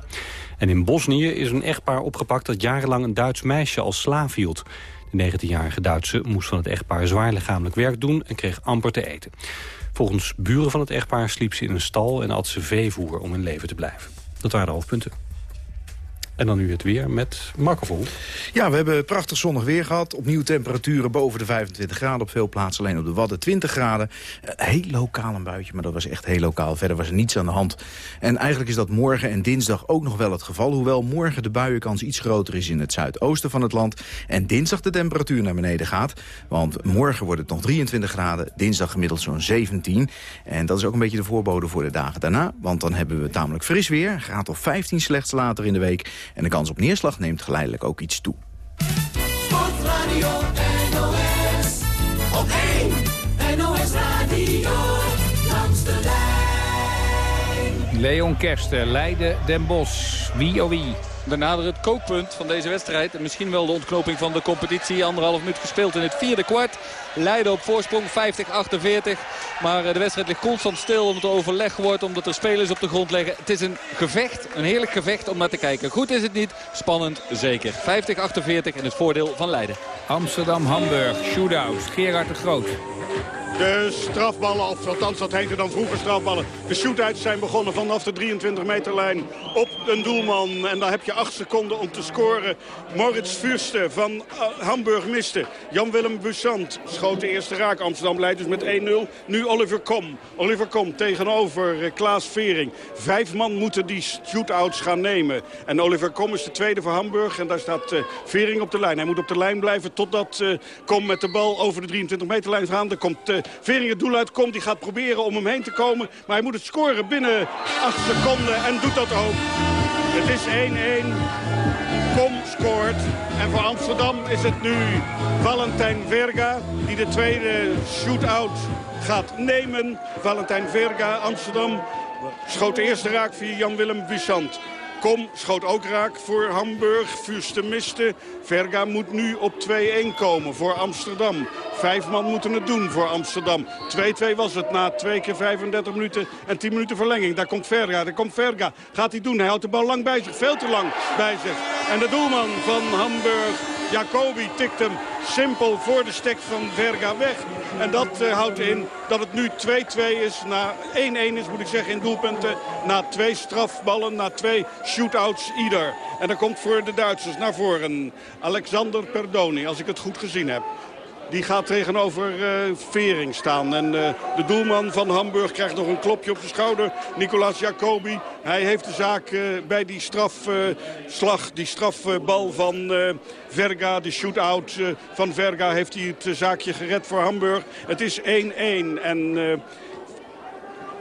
S14: En in Bosnië is een echtpaar opgepakt dat jarenlang een Duits meisje als slaaf hield. De 19-jarige Duitse moest van het echtpaar zwaar lichamelijk werk doen en kreeg amper te eten. Volgens buren van het echtpaar sliep ze in een stal en at ze veevoer om in leven te blijven. Dat waren de hoofdpunten. En dan nu het weer met Marco Vol.
S15: Ja, we hebben prachtig zonnig weer gehad. Opnieuw temperaturen boven de 25 graden op veel plaatsen. Alleen op de Wadden 20 graden. Heel lokaal een buitje, maar dat was echt heel lokaal. Verder was er niets aan de hand. En eigenlijk is dat morgen en dinsdag ook nog wel het geval. Hoewel morgen de buienkans iets groter is in het zuidoosten van het land. En dinsdag de temperatuur naar beneden gaat. Want morgen wordt het nog 23 graden. Dinsdag gemiddeld zo'n 17. En dat is ook een beetje de voorbode voor de dagen daarna. Want dan hebben we tamelijk fris weer. Graad of 15 slechts later in de week. En de kans op neerslag neemt geleidelijk ook iets toe.
S13: Radio.
S7: Leon Kersten, Leiden, Den Bosch, wie oh wie.
S9: We naderen het kookpunt van deze wedstrijd. En misschien wel de ontknoping van de competitie. Anderhalf minuut gespeeld in het vierde kwart. Leiden op voorsprong 50-48. Maar eh, de wedstrijd ligt constant stil omdat er overleg wordt. Omdat er spelers op de grond liggen. Het is een gevecht. Een heerlijk gevecht om naar te kijken. Goed is het niet. Spannend zeker. 50-48 in het voordeel van Leiden.
S7: Amsterdam-Hamburg. Shootout. Gerard de Groot.
S8: De strafballen, of althans dat heette dan vroeger strafballen. De shootouts zijn begonnen vanaf de 23 meterlijn op een doelman. En daar heb je 8 seconden om te scoren. Moritz Fürste van uh, Hamburg miste. Jan-Willem Bussant schoot de eerste raak. Amsterdam leidt dus met 1-0. Nu Oliver Kom. Oliver Kom tegenover uh, Klaas Vering. Vijf man moeten die shootouts gaan nemen. En Oliver Kom is de tweede voor Hamburg. En daar staat uh, Vering op de lijn. Hij moet op de lijn blijven totdat Kom met de bal over de 23 meterlijn gaat. Er komt Vering het doel uitkomt. Die gaat proberen om hem heen te komen. Maar hij moet het scoren binnen 8 seconden en doet dat ook. Het is 1-1. Kom scoort. En voor Amsterdam is het nu Valentijn Verga die de tweede shootout gaat nemen. Valentijn Verga, Amsterdam schoot de eerste raak via Jan-Willem Bussant. Kom schoot ook raak voor Hamburg. Vuurste miste. Verga moet nu op 2-1 komen voor Amsterdam. Vijf man moeten het doen voor Amsterdam. 2-2 was het na twee keer 35 minuten en 10 minuten verlenging. Daar komt Verga, daar komt Verga. Gaat hij doen? Hij houdt de bal lang bij zich, veel te lang bij zich. En de doelman van Hamburg, Jacobi, tikt hem simpel voor de stek van Verga weg. En dat uh, houdt in dat het nu 2-2 is. Na 1-1 is moet ik zeggen in doelpunten. Na twee strafballen, na twee shootouts ieder. En dan komt voor de Duitsers naar voren Alexander Perdoni, als ik het goed gezien heb. Die gaat tegenover uh, Vering staan. En uh, de doelman van Hamburg krijgt nog een klopje op de schouder. Nicolas Jacobi. Hij heeft de zaak uh, bij die strafslag, die strafbal van Verga. De shootout van Verga heeft hij het zaakje gered voor Hamburg. Het is 1-1 en...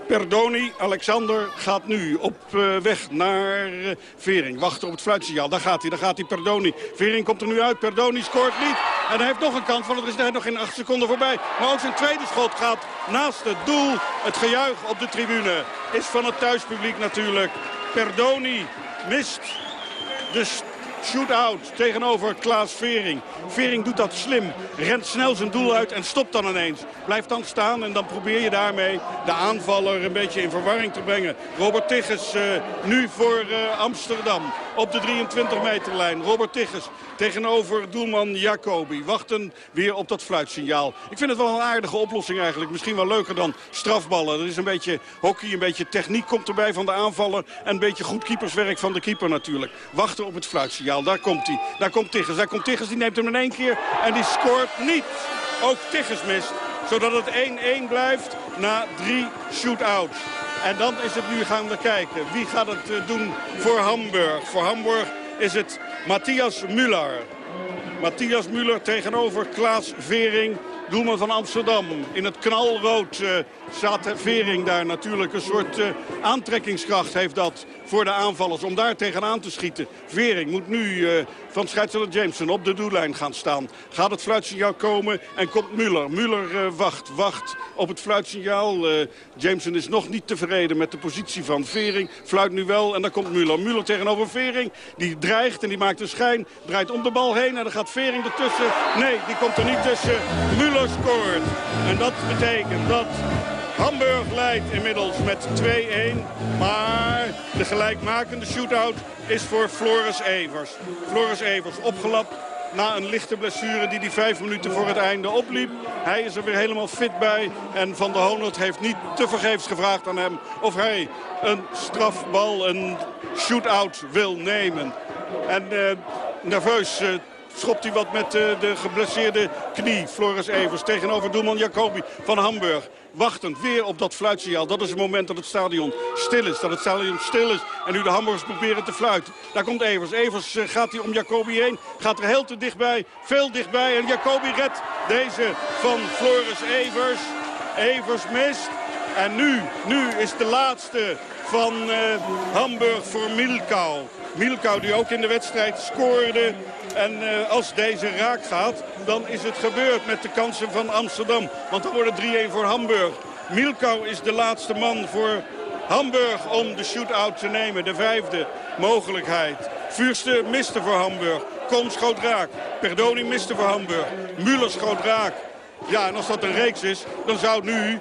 S8: Perdoni, Alexander gaat nu op uh, weg naar uh, Vering. Wacht op het fluitsignaal. Daar gaat hij, daar gaat hij Perdoni. Vering komt er nu uit. Perdoni scoort niet. En hij heeft nog een kans, want er is nog geen acht seconden voorbij. Maar ook zijn tweede schot gaat naast het doel. Het gejuich op de tribune is van het thuispubliek natuurlijk. Perdoni mist de Shootout tegenover Klaas Vering. Vering doet dat slim. Rent snel zijn doel uit en stopt dan ineens. Blijft dan staan en dan probeer je daarmee de aanvaller een beetje in verwarring te brengen. Robert Tigges uh, nu voor uh, Amsterdam op de 23 meterlijn. Robert Tigges tegenover doelman Jacobi. Wachten weer op dat fluitsignaal. Ik vind het wel een aardige oplossing eigenlijk. Misschien wel leuker dan strafballen. Er is een beetje hockey, een beetje techniek komt erbij van de aanvaller. En een beetje goed keeperswerk van de keeper natuurlijk. Wachten op het fluitsignaal. Daar komt hij. Daar komt Tigges. Daar komt Tigges. Die neemt hem in één keer. En die scoort niet. Ook Tigges mist. Zodat het 1-1 blijft na drie shootouts. En dan is het nu gaan we kijken. Wie gaat het eh, doen voor Hamburg? Voor Hamburg is het Matthias Müller. Matthias Müller tegenover Klaas Vering, doelman van Amsterdam. In het knalrood staat Vering daar natuurlijk. Een soort uh, aantrekkingskracht heeft dat voor de aanvallers om daar tegenaan te schieten. Vering moet nu uh, van scheidsrechter Jameson op de doellijn gaan staan. Gaat het fluitsignaal komen en komt Muller. Muller uh, wacht, wacht op het fluitsignaal. Jameson is nog niet tevreden met de positie van Vering. Fluit nu wel en dan komt Muller. Muller tegenover Vering. Die dreigt en die maakt een schijn. Draait om de bal heen en dan gaat Vering ertussen. Nee, die komt er niet tussen. Muller scoort. En dat betekent dat Hamburg leidt inmiddels met 2-1. Maar de gelijkmakende shootout is voor Floris Evers. Floris Evers opgelapt na een lichte blessure die hij vijf minuten voor het einde opliep. Hij is er weer helemaal fit bij. En Van der Honert heeft niet te vergeefs gevraagd aan hem of hij een strafbal, een shootout wil nemen. En uh, nerveus... Uh, schopt hij wat met uh, de geblesseerde knie. Floris Evers tegenover doelman Jacobi van Hamburg wachtend weer op dat fluitsignaal. Dat is het moment dat het stadion stil is. Dat het stadion stil is en nu de Hamburgers proberen te fluiten. Daar komt Evers. Evers uh, gaat hij om Jacobi heen. Gaat er heel te dichtbij. Veel dichtbij. En Jacobi redt deze van Floris Evers. Evers mist. En nu, nu is de laatste van uh, Hamburg voor Milkou. Milkou die ook in de wedstrijd scoorde. En uh, als deze raak gaat, dan is het gebeurd met de kansen van Amsterdam. Want dan wordt het 3-1 voor Hamburg. Milkou is de laatste man voor Hamburg om de shootout te nemen. De vijfde mogelijkheid. Vuurste miste voor Hamburg. Kom schoot raak. Perdoni miste voor Hamburg. Müller schoot raak. Ja, en als dat een reeks is, dan zou nu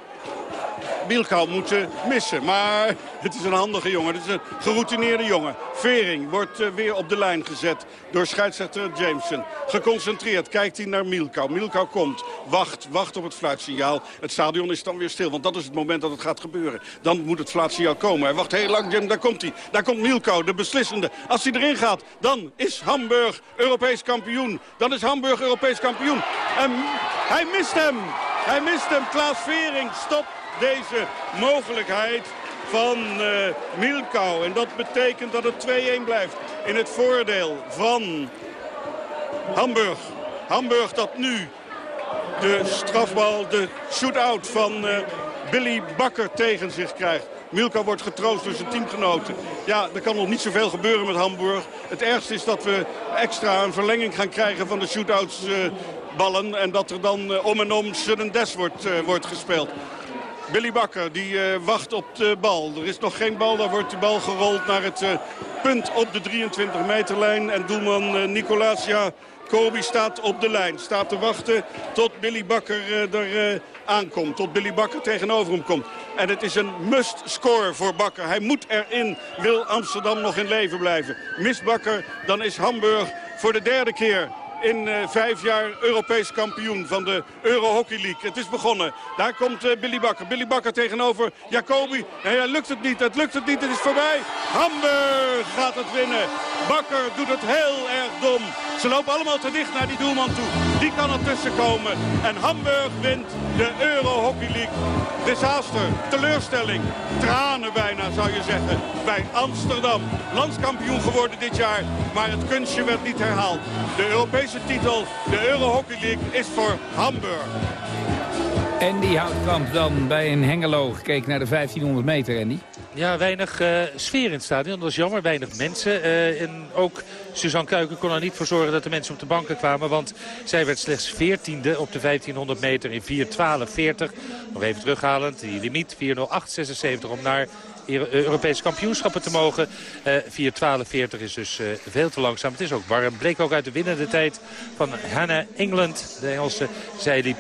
S8: Bielkau moeten missen. Maar het is een handige jongen. Het is een geroutineerde jongen. Vering wordt uh, weer op de lijn gezet door scheidsrechter Jameson. Geconcentreerd kijkt hij naar Mielkau. Mielkau komt, wacht, wacht op het fluitsignaal. Het stadion is dan weer stil, want dat is het moment dat het gaat gebeuren. Dan moet het fluitsignaal komen. Hij wacht heel lang, Jim, daar komt hij. Daar komt Mielkau, de beslissende. Als hij erin gaat, dan is Hamburg Europees kampioen. Dan is Hamburg Europees kampioen. En hij mist hem. Hij mist hem. Klaas Vering stopt deze mogelijkheid van uh. En dat betekent dat het 2-1 blijft in het voordeel van Hamburg. Hamburg dat nu de strafbal, de shootout van uh, Billy Bakker tegen zich krijgt. Milka wordt getroost door zijn teamgenoten. Ja, er kan nog niet zoveel gebeuren met Hamburg. Het ergste is dat we extra een verlenging gaan krijgen van de shootouts uh, ballen. En dat er dan om en om sudden death wordt, wordt gespeeld. Billy Bakker die uh, wacht op de bal. Er is nog geen bal, daar wordt de bal gerold naar het uh, punt op de 23 meterlijn. En doelman uh, Nicolasia staat op de lijn. Staat te wachten tot Billy Bakker er aankomt. Tot Billy Bakker tegenover hem komt. En het is een must score voor Bakker. Hij moet erin, wil Amsterdam nog in leven blijven. Mist Bakker, dan is Hamburg voor de derde keer in uh, vijf jaar Europees kampioen van de Euro Hockey League. Het is begonnen. Daar komt uh, Billy Bakker. Billy Bakker tegenover Jacobi. Nee, ja, lukt het niet. Het lukt het niet. Het is voorbij. Hamburg gaat het winnen. Bakker doet het heel erg dom. Ze lopen allemaal te dicht naar die doelman toe. Die kan er tussen komen. En Hamburg wint de Euro Hockey League. Disaster, teleurstelling, tranen bijna zou je zeggen. Bij Amsterdam. Landskampioen geworden dit jaar. Maar het kunstje werd niet herhaald. De Europese titel, de Euro Hockey League, is voor Hamburg.
S7: Die Houtkamp dan bij een Hengelo gekeken naar de 1500 meter, Andy.
S12: Ja, weinig uh, sfeer in het stadion. Dat is jammer, weinig mensen. Uh, en ook Suzanne Kuiken kon er niet voor zorgen dat de mensen op de banken kwamen. Want zij werd slechts 14e op de 1500 meter in 4.12.40. Nog even terughalend, die limiet 4.08.76 om naar Europese kampioenschappen te mogen. Uh, 4.12.40 is dus veel te langzaam. Het is ook warm. Bleek ook uit de winnende tijd van Hannah England. De Engelse. Zij liep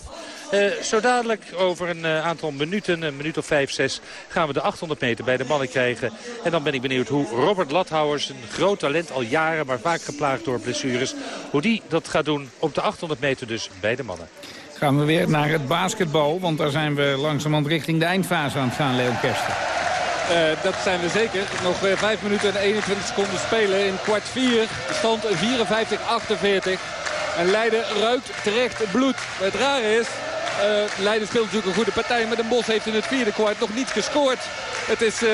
S12: 4.04.05. Uh, zo dadelijk over een uh, aantal minuten, een minuut of vijf, zes, gaan we de 800 meter bij de mannen krijgen. En dan ben ik benieuwd hoe Robert Lathouwers, een groot talent al jaren, maar vaak geplaagd door blessures, hoe die dat gaat doen op de 800 meter dus bij de mannen.
S7: Gaan we weer naar het basketbal, want daar zijn we langzamerhand richting de eindfase aan het gaan, Leon Kersten.
S9: Uh, dat zijn we zeker. Nog uh, 5 minuten en 21 seconden spelen in kwart 4. De stand 54-48. En Leiden ruikt terecht bloed. Het rare is, uh, Leiden speelt natuurlijk een goede partij. Maar Den Bosch heeft in het vierde kwart nog niet gescoord. Het is uh,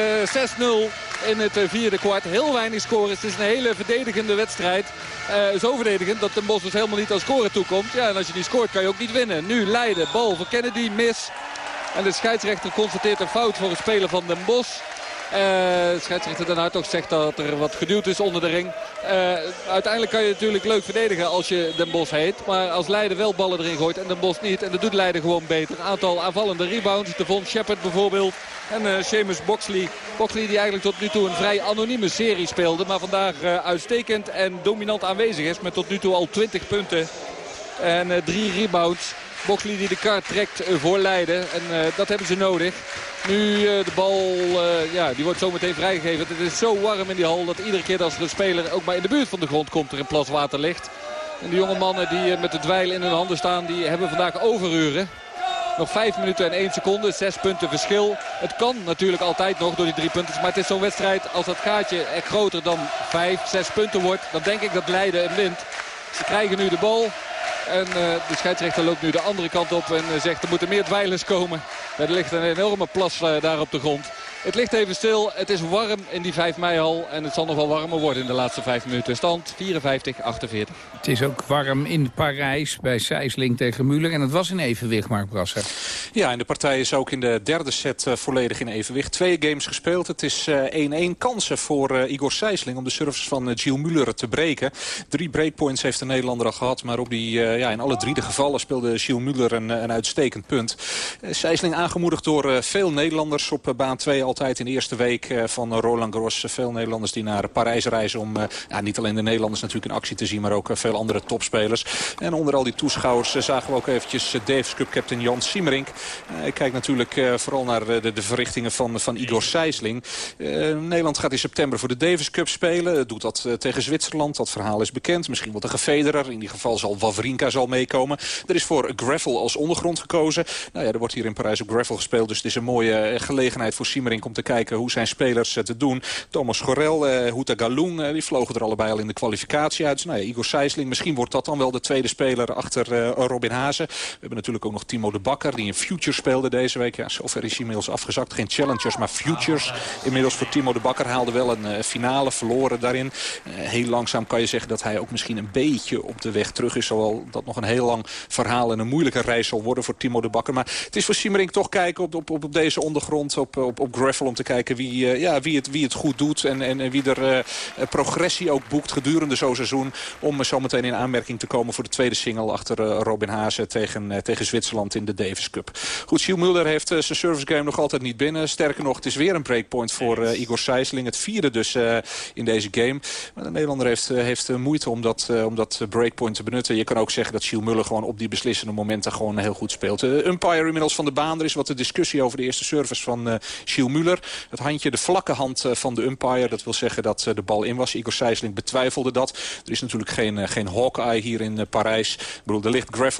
S9: 6-0 in het vierde kwart. Heel weinig scoren. Het is een hele verdedigende wedstrijd. Uh, zo verdedigend dat Den Bosch dus helemaal niet aan scoren toekomt. Ja, en als je niet scoort kan je ook niet winnen. Nu Leiden, bal voor Kennedy, mis. En de scheidsrechter constateert een fout voor het spelen van Den Bosch. Uh, scheidsrechter daarna toch zegt dat er wat geduwd is onder de ring. Uh, uiteindelijk kan je natuurlijk leuk verdedigen als je Den Bos heet. Maar als Leiden wel ballen erin gooit en Den Bos niet. En dat doet Leiden gewoon beter. Aantal aanvallende rebounds. De Von Shepard bijvoorbeeld. En uh, Seamus Boxley. Boxley die eigenlijk tot nu toe een vrij anonieme serie speelde. Maar vandaag uitstekend en dominant aanwezig is. Met tot nu toe al 20 punten. En drie rebounds. Boxley die de kaart trekt voor Leiden. En dat hebben ze nodig. Nu de bal, ja, die wordt zometeen vrijgegeven. Het is zo warm in die hal dat iedere keer als er een speler ook maar in de buurt van de grond komt er een plas water ligt. En de jonge mannen die met de dweil in hun handen staan, die hebben vandaag overuren. Nog 5 minuten en 1 seconde, 6 punten verschil. Het kan natuurlijk altijd nog door die drie punten. Maar het is zo'n wedstrijd, als dat gaatje echt groter dan 5, 6 punten wordt... dan denk ik dat Leiden hem wint. Ze krijgen nu de bal. En uh, de scheidsrechter loopt nu de andere kant op en uh, zegt er moeten meer dweilers komen. Er ligt een enorme plas uh, daar op de grond. Het ligt even stil. Het is warm in die 5 mei-hal. En het zal nog wel warmer worden in de laatste 5 minuten. Stand 54-48.
S7: Het is ook warm in Parijs bij Sijsling tegen Muller. En het was in evenwicht, Mark Brasser.
S10: Ja, en de partij is ook in de derde set volledig in evenwicht. Twee games gespeeld. Het is 1-1 kansen voor Igor Sijsling om de service van Gilles Muller te breken. Drie breakpoints heeft de Nederlander al gehad. Maar op die, ja, in alle drie de gevallen speelde Gilles Muller een, een uitstekend punt. Sijsling aangemoedigd door veel Nederlanders op baan 2 altijd in de eerste week van Roland Garros. Veel Nederlanders die naar Parijs reizen om ja, niet alleen de Nederlanders natuurlijk in actie te zien, maar ook veel andere topspelers. En onder al die toeschouwers zagen we ook eventjes Davis Cup captain Jan Siemerink. Ik kijk natuurlijk vooral naar de, de verrichtingen van, van Igor Sijsling. Nederland gaat in september voor de Davis Cup spelen. Doet dat tegen Zwitserland. Dat verhaal is bekend. Misschien wordt een Federer. In ieder geval zal Wawrinka zal meekomen. Er is voor gravel als ondergrond gekozen. Nou ja, er wordt hier in Parijs op gravel gespeeld. Dus het is een mooie gelegenheid voor Siemerink om te kijken hoe zijn spelers te doen. Thomas Gorel, uh, Houta Galung, die vlogen er allebei al in de kwalificatie uit. Nou ja, Igor Sijsling, misschien wordt dat dan wel de tweede speler achter Robin Hazen. We hebben natuurlijk ook nog Timo de Bakker, die in Future speelde deze week. Ja, zover is hij inmiddels afgezakt. Geen challengers, maar Futures. Inmiddels voor Timo de Bakker haalde wel een finale, verloren daarin. heel langzaam kan je zeggen dat hij ook misschien een beetje op de weg terug is. Zowel dat nog een heel lang verhaal en een moeilijke reis zal worden voor Timo de Bakker. Maar het is voor Siemering toch kijken op, op, op deze ondergrond, op, op, op gravel... om te kijken wie, ja, wie, het, wie het goed doet en, en, en wie er progressie ook boekt gedurende zo'n seizoen... om zometeen in aanmerking te komen voor de tweede single achter Robin Haase tegen, tegen Zwitserland in de Davis Cup. Goed, Gilles Mulder heeft zijn service game nog altijd niet binnen. Sterker nog, het is weer een breakpoint voor Igor Sijsling. Het vierde dus in deze game. Maar de Nederlander heeft, heeft moeite om dat, om dat breakpoint te benutten. Je kan ook zeggen dat Gilles Muller gewoon op die beslissende momenten gewoon heel goed speelt. Umpire inmiddels van de baan. Er is wat de discussie over de eerste service van Gilles Muller. Het handje, de vlakke hand van de umpire. Dat wil zeggen dat de bal in was. Igor Sijsling betwijfelde dat. Er is natuurlijk geen, geen Hawkeye hier in Parijs. Ik bedoel, de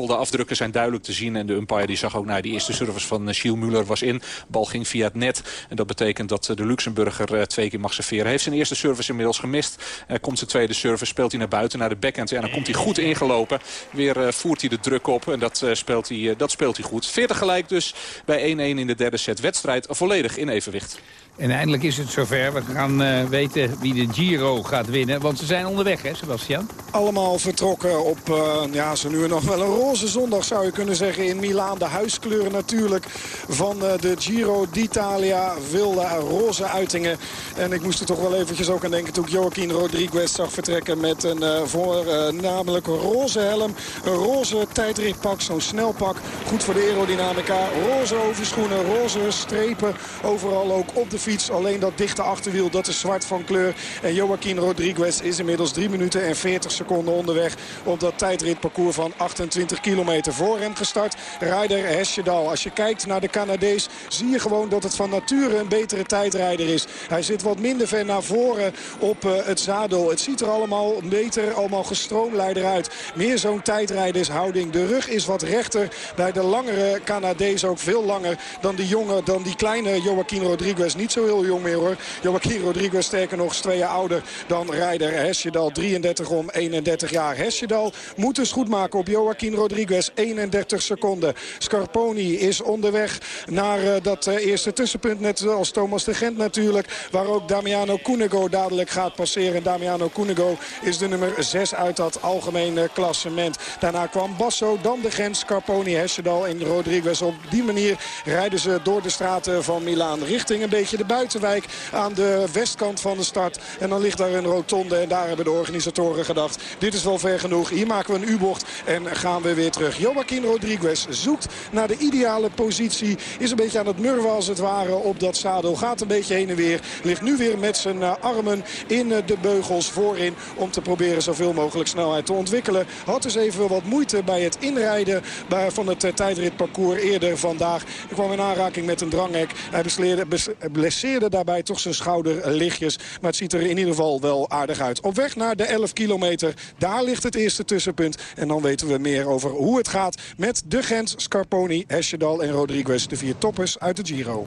S10: de afdrukken zijn duidelijk te zien. En de umpire die zag ook, nou, die eerste service van Gilles Muller was in. De bal ging via het net. En dat betekent dat de Luxemburger twee keer mag serveren. Heeft zijn eerste service inmiddels gemist. komt zijn tweede service, speelt hij naar buiten, naar de backhand. En dan komt hij goed ingelopen. Weer voert hij de druk op. En dat, speelt hij, dat speelt hij goed. 40 gelijk dus bij 1-1 in de derde set. Wedstrijd volledig in evenwicht.
S7: En eindelijk is het zover. We gaan uh, weten wie de Giro gaat winnen. Want ze zijn onderweg, hè, Sebastian?
S11: Allemaal vertrokken op, uh, ja, zo nu en nog wel een roze zondag zou je kunnen zeggen in Milaan. De huiskleuren natuurlijk van uh, de Giro d'Italia. Wilde roze uitingen. En ik moest er toch wel eventjes ook aan denken toen ik Joaquin Rodriguez zag vertrekken met een voor, namelijk roze helm. Een roze tijdritpak, zo'n snelpak. Goed voor de aerodynamica. Roze overschoenen, roze strepen. Overal ook op de fiets. Alleen dat dichte achterwiel, dat is zwart van kleur. En Joaquin Rodriguez is inmiddels 3 minuten en 40 seconden onderweg... op dat tijdritparcours van 28 kilometer voor hem gestart. Rijder Hesjedal. Als je kijkt naar de Canadees zie je gewoon dat het van nature een betere tijdrijder is. Hij zit wat minder ver naar voren op uh, het zadel. Het ziet er allemaal beter, allemaal gestroomlijder uit. Meer zo'n tijdrijdershouding. De rug is wat rechter bij de langere Canadees ook veel langer dan die jonge, dan die kleine Joaquin Rodriguez. Niet zo heel jong meer hoor. Joaquin Rodriguez sterker nog twee jaar ouder dan rijder Hesjedal. 33 om 31 jaar. Hesjedal moet dus goed maken op Joaquin Rodriguez. 31 seconden. Scarponi is onderweg naar uh, dat uh, eerste tussenpunt. Net als Thomas de Gent natuurlijk. Waar ook Damiano Cunego dadelijk gaat passeren. Damiano Cunego is de nummer 6 uit dat algemene klassement. Daarna kwam Basso, dan de Gent, Scarponi, Hesjedal en Rodriguez. Op die manier rijden ze door de straten van Milaan richting een beetje de buitenwijk aan de westkant van de stad. En dan ligt daar een rotonde en daar hebben de organisatoren gedacht. Dit is wel ver genoeg. Hier maken we een U-bocht en gaan we weer terug. Joaquin Rodriguez zoekt naar de ideale positie. Is een beetje aan het murwen als het ware op dat zadel. Gaat een beetje heen en weer. Ligt nu weer met zijn armen in de beugels voorin. Om te proberen zoveel mogelijk snelheid te ontwikkelen. Had dus even wat moeite bij het inrijden van het tijdritparcours eerder vandaag. Hij kwam in aanraking met een dranghek. Hij besleerde, blesseerde daarbij toch zijn schouder lichtjes. Maar het ziet er in ieder geval wel aardig uit. Op weg naar de 11 kilometer. Daar ligt het eerste tussenpunt. En dan weten we meer over hoe het gaat met de Gent, Scarponi, Hesjedal en Rodriguez. De vier toppers uit de Giro.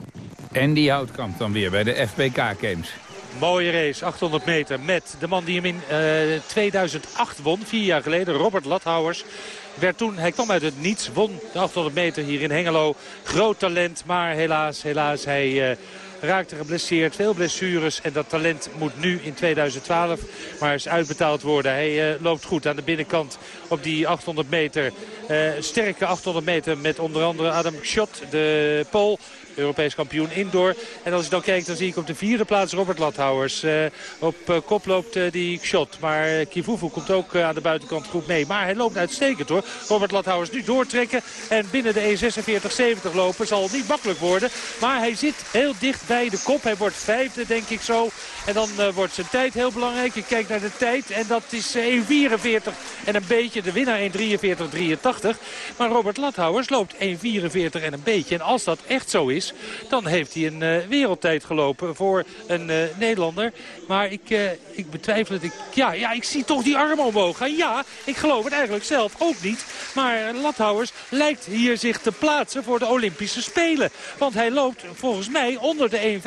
S7: En die houtkamp dan weer bij de FBK Games.
S12: Mooie race, 800 meter met de man die hem in uh, 2008 won, vier jaar geleden, Robert Lathouwers. Werd toen, hij kwam uit het niets, won de 800 meter hier in Hengelo. Groot talent, maar helaas, helaas, hij... Uh, raakte geblesseerd. Veel blessures en dat talent moet nu in 2012 maar eens uitbetaald worden. Hij uh, loopt goed aan de binnenkant op die 800 meter. Uh, sterke 800 meter met onder andere Adam Schott, de Pool. Europees kampioen indoor. En als ik dan kijk, dan zie ik op de vierde plaats Robert Lathouwers. Uh, op uh, kop loopt die shot. Maar Kivuvu komt ook aan de buitenkant goed mee. Maar hij loopt uitstekend hoor. Robert Lathouwers nu doortrekken. En binnen de E46-70 lopen zal niet makkelijk worden. Maar hij zit heel dicht bij de kop. Hij wordt vijfde denk ik zo. En dan wordt zijn tijd heel belangrijk. Ik kijk naar de tijd. En dat is 1.44 en een beetje. De winnaar 1.43.83. Maar Robert Lathouwers loopt 1.44 en een beetje. En als dat echt zo is dan heeft hij een uh, wereldtijd gelopen voor een uh, Nederlander. Maar ik, uh, ik betwijfel het. Ik, ja, ja, ik zie toch die arm omhoog gaan. Ja, ik geloof het eigenlijk zelf ook niet. Maar Lathouwers lijkt hier zich te plaatsen voor de Olympische Spelen. Want hij loopt volgens mij onder de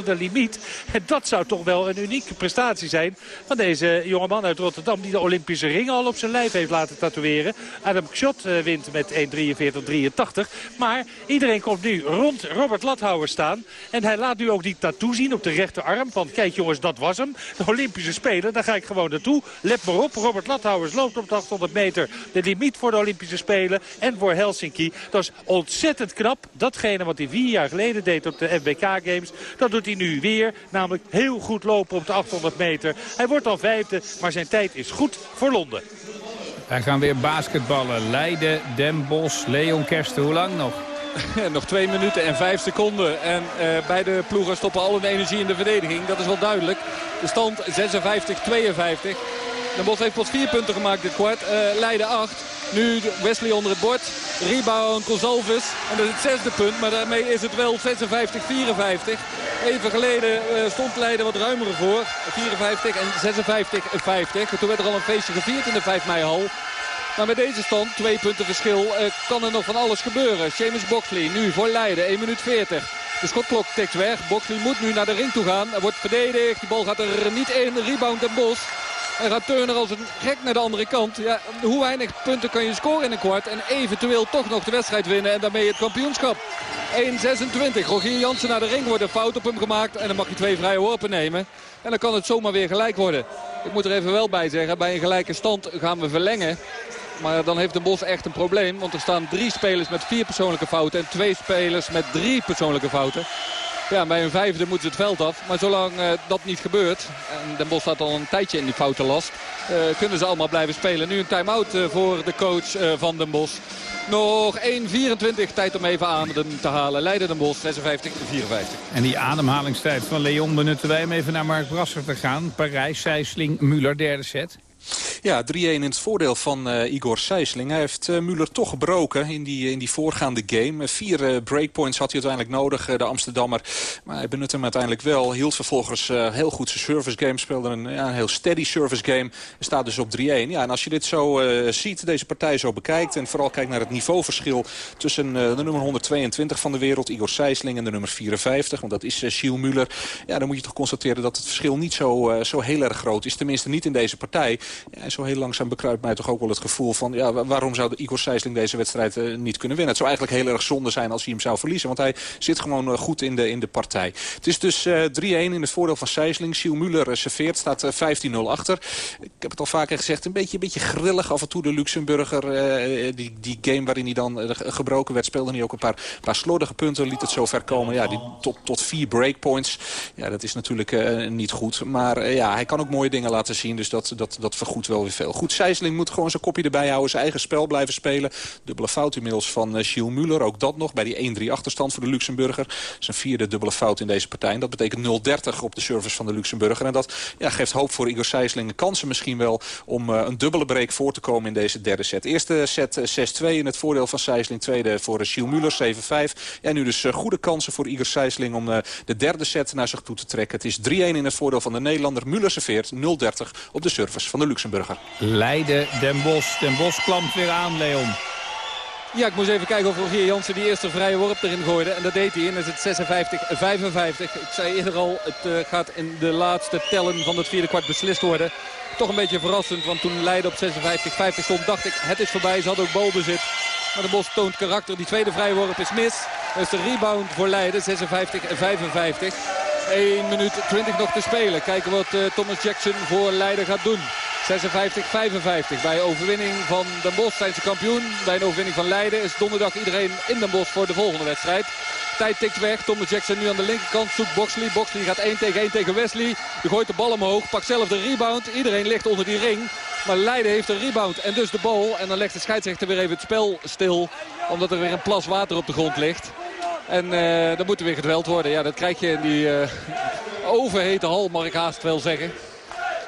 S12: 1.45-25, de limiet. En dat zou toch wel een unieke prestatie zijn van deze jongeman uit Rotterdam... die de Olympische ring al op zijn lijf heeft laten tatoeëren. Adam Kshot wint met 1.43-83. Maar iedereen komt nu rond Robert Lathouwer staan. En hij laat nu ook die tattoo zien op de rechterarm. Van kijk jongens, dat was hem. De Olympische Spelen, daar ga ik gewoon naartoe. Let maar op, Robert Lathouwers loopt op de 800 meter. De limiet voor de Olympische Spelen en voor Helsinki. Dat is ontzettend knap. Datgene wat hij vier jaar geleden deed op de FBK Games. Dat doet hij nu weer. Namelijk heel goed lopen op de 800 meter. Hij wordt al vijfde, maar zijn tijd is goed voor Londen.
S7: Wij gaan weer basketballen. Leiden, Den Bosch, Leon Kersten. Hoe lang nog?
S9: nog twee minuten en vijf seconden. En uh, beide ploegen stoppen al hun energie in de verdediging. Dat is wel duidelijk. De stand 56-52. De Bos heeft pas vier punten gemaakt dit kwart. Uh, Leiden 8. Nu Wesley onder het bord. Rebound Consalves. En dat is het zesde punt. Maar daarmee is het wel 56-54. Even geleden uh, stond Leiden wat ruimer voor. 54 en 56-50. Toen werd er al een feestje gevierd in de 5 mei hal. Maar met deze stand, twee punten verschil, uh, kan er nog van alles gebeuren. Seamus Boxley nu voor Leiden, 1 minuut 40. De schotklok tikt weg. Boxley moet nu naar de ring toe gaan. Er wordt verdedigd. Die bal gaat er niet in. Rebound en Bos. En gaat Turner als een gek naar de andere kant. Ja, hoe weinig punten kan je scoren in een kwart. En eventueel toch nog de wedstrijd winnen. En daarmee het kampioenschap. 1-26. Rogier Jansen naar de ring wordt een fout op hem gemaakt. En dan mag hij twee vrije worpen nemen. En dan kan het zomaar weer gelijk worden. Ik moet er even wel bij zeggen. Bij een gelijke stand gaan we verlengen. Maar dan heeft de Bos echt een probleem. Want er staan drie spelers met vier persoonlijke fouten. En twee spelers met drie persoonlijke fouten. Ja, bij een vijfde moeten ze het veld af. Maar zolang uh, dat niet gebeurt, en Den Bos staat al een tijdje in die foutenlast... Uh, kunnen ze allemaal blijven spelen. Nu een time-out uh, voor de coach van Den Bos. Nog 1.24 tijd om even adem te halen. Leiden Den Bos 56-54.
S7: En die ademhalingstijd van Leon benutten wij om even naar Mark Brasser te gaan. Parijs, Sijsling, Muller, derde set.
S10: Ja, 3-1 in het voordeel van uh, Igor Sijsling. Hij heeft uh, Muller toch gebroken in die, in die voorgaande game. vier uh, breakpoints had hij uiteindelijk nodig, de Amsterdammer. Maar hij benutte hem uiteindelijk wel. Hield vervolgens heel goed zijn service game. Speelde een, ja, een heel steady service game. Staat dus op 3-1. Ja, en als je dit zo ziet, deze partij zo bekijkt... en vooral kijkt naar het niveauverschil tussen de nummer 122 van de wereld... Igor Sijsling en de nummer 54, want dat is uh, Gilles Muller... ja, dan moet je toch constateren dat het verschil niet zo, zo heel erg groot is. Tenminste niet in deze partij. Ja, zo heel langzaam bekruipt mij toch ook wel het gevoel van... Ja, waarom zou de Igor Sijsling deze wedstrijd uh, niet kunnen winnen? Het zou eigenlijk heel erg zonde zijn als hij hem zou verliezen. Want hij zit gewoon uh, goed in de, in de partij. Het is dus uh, 3-1 in het voordeel van Sijsling. Gilles Muller serveert, staat 15-0 achter. Ik heb het al vaker gezegd, een beetje, een beetje grillig af en toe de Luxemburger. die, die game waarin hij dan gebroken werd, speelde hij ook een paar, paar slordige punten. Liet het zo ver komen. Ja, die, tot, tot vier breakpoints. Ja, dat is natuurlijk niet goed. Maar ja, hij kan ook mooie dingen laten zien. Dus dat, dat, dat vergoedt wel weer veel. Goed, Sijsling moet gewoon zijn kopje erbij houden. Zijn eigen spel blijven spelen. Dubbele fout inmiddels van uh, Gilles Muller. Ook dat nog bij die 1-3 achterstand voor de Luxemburger. Zijn vierde dubbele fout in deze partij. En dat betekent 0-30 op de service van de Luxemburger. En dat ja, geeft hoop voor Igor Sijsling. Kansen misschien wel om uh, een dubbele break voor te komen in deze derde set. Eerste set 6-2 in het voordeel van Sijsling. Tweede voor Gilles Muller 7-5. Ja, nu dus goede kansen voor Igor Sijsling om de derde set naar zich toe te trekken. Het is 3-1 in het voordeel van de Nederlander. Muller serveert 0-30 op de service van de Luxemburger.
S7: Leiden, Den Bosch. Den Bosch klampt weer aan, Leon.
S9: Ja, ik moest even kijken of Rogier Jansen die eerste vrije worp erin gooide. En dat deed hij. En dan is het 56-55. Ik zei eerder al, het uh, gaat in de laatste tellen van het vierde kwart beslist worden. Toch een beetje verrassend, want toen Leiden op 56-50 stond, dacht ik, het is voorbij. Ze hadden ook balbezit. Maar de Bos toont karakter. Die tweede vrije worp is mis. Dat is de rebound voor Leiden, 56 en 55. 1 minuut 20 nog te spelen. Kijken wat uh, Thomas Jackson voor Leiden gaat doen. 56-55. Bij overwinning van Den Bosch zijn ze kampioen. Bij een overwinning van Leiden is donderdag iedereen in Den Bosch voor de volgende wedstrijd. Tijd tikt weg. Thomas Jackson nu aan de linkerkant zoekt Boxley. Boxley gaat 1 tegen 1 tegen Wesley. Die gooit de bal omhoog. Pakt zelf de rebound. Iedereen ligt onder die ring. Maar Leiden heeft een rebound en dus de bal. En dan legt de scheidsrechter weer even het spel stil. Omdat er weer een plas water op de grond ligt. En uh, dan moet er weer gedweld worden. Ja, dat krijg je in die uh, overhete hal, mag ik haast wel zeggen.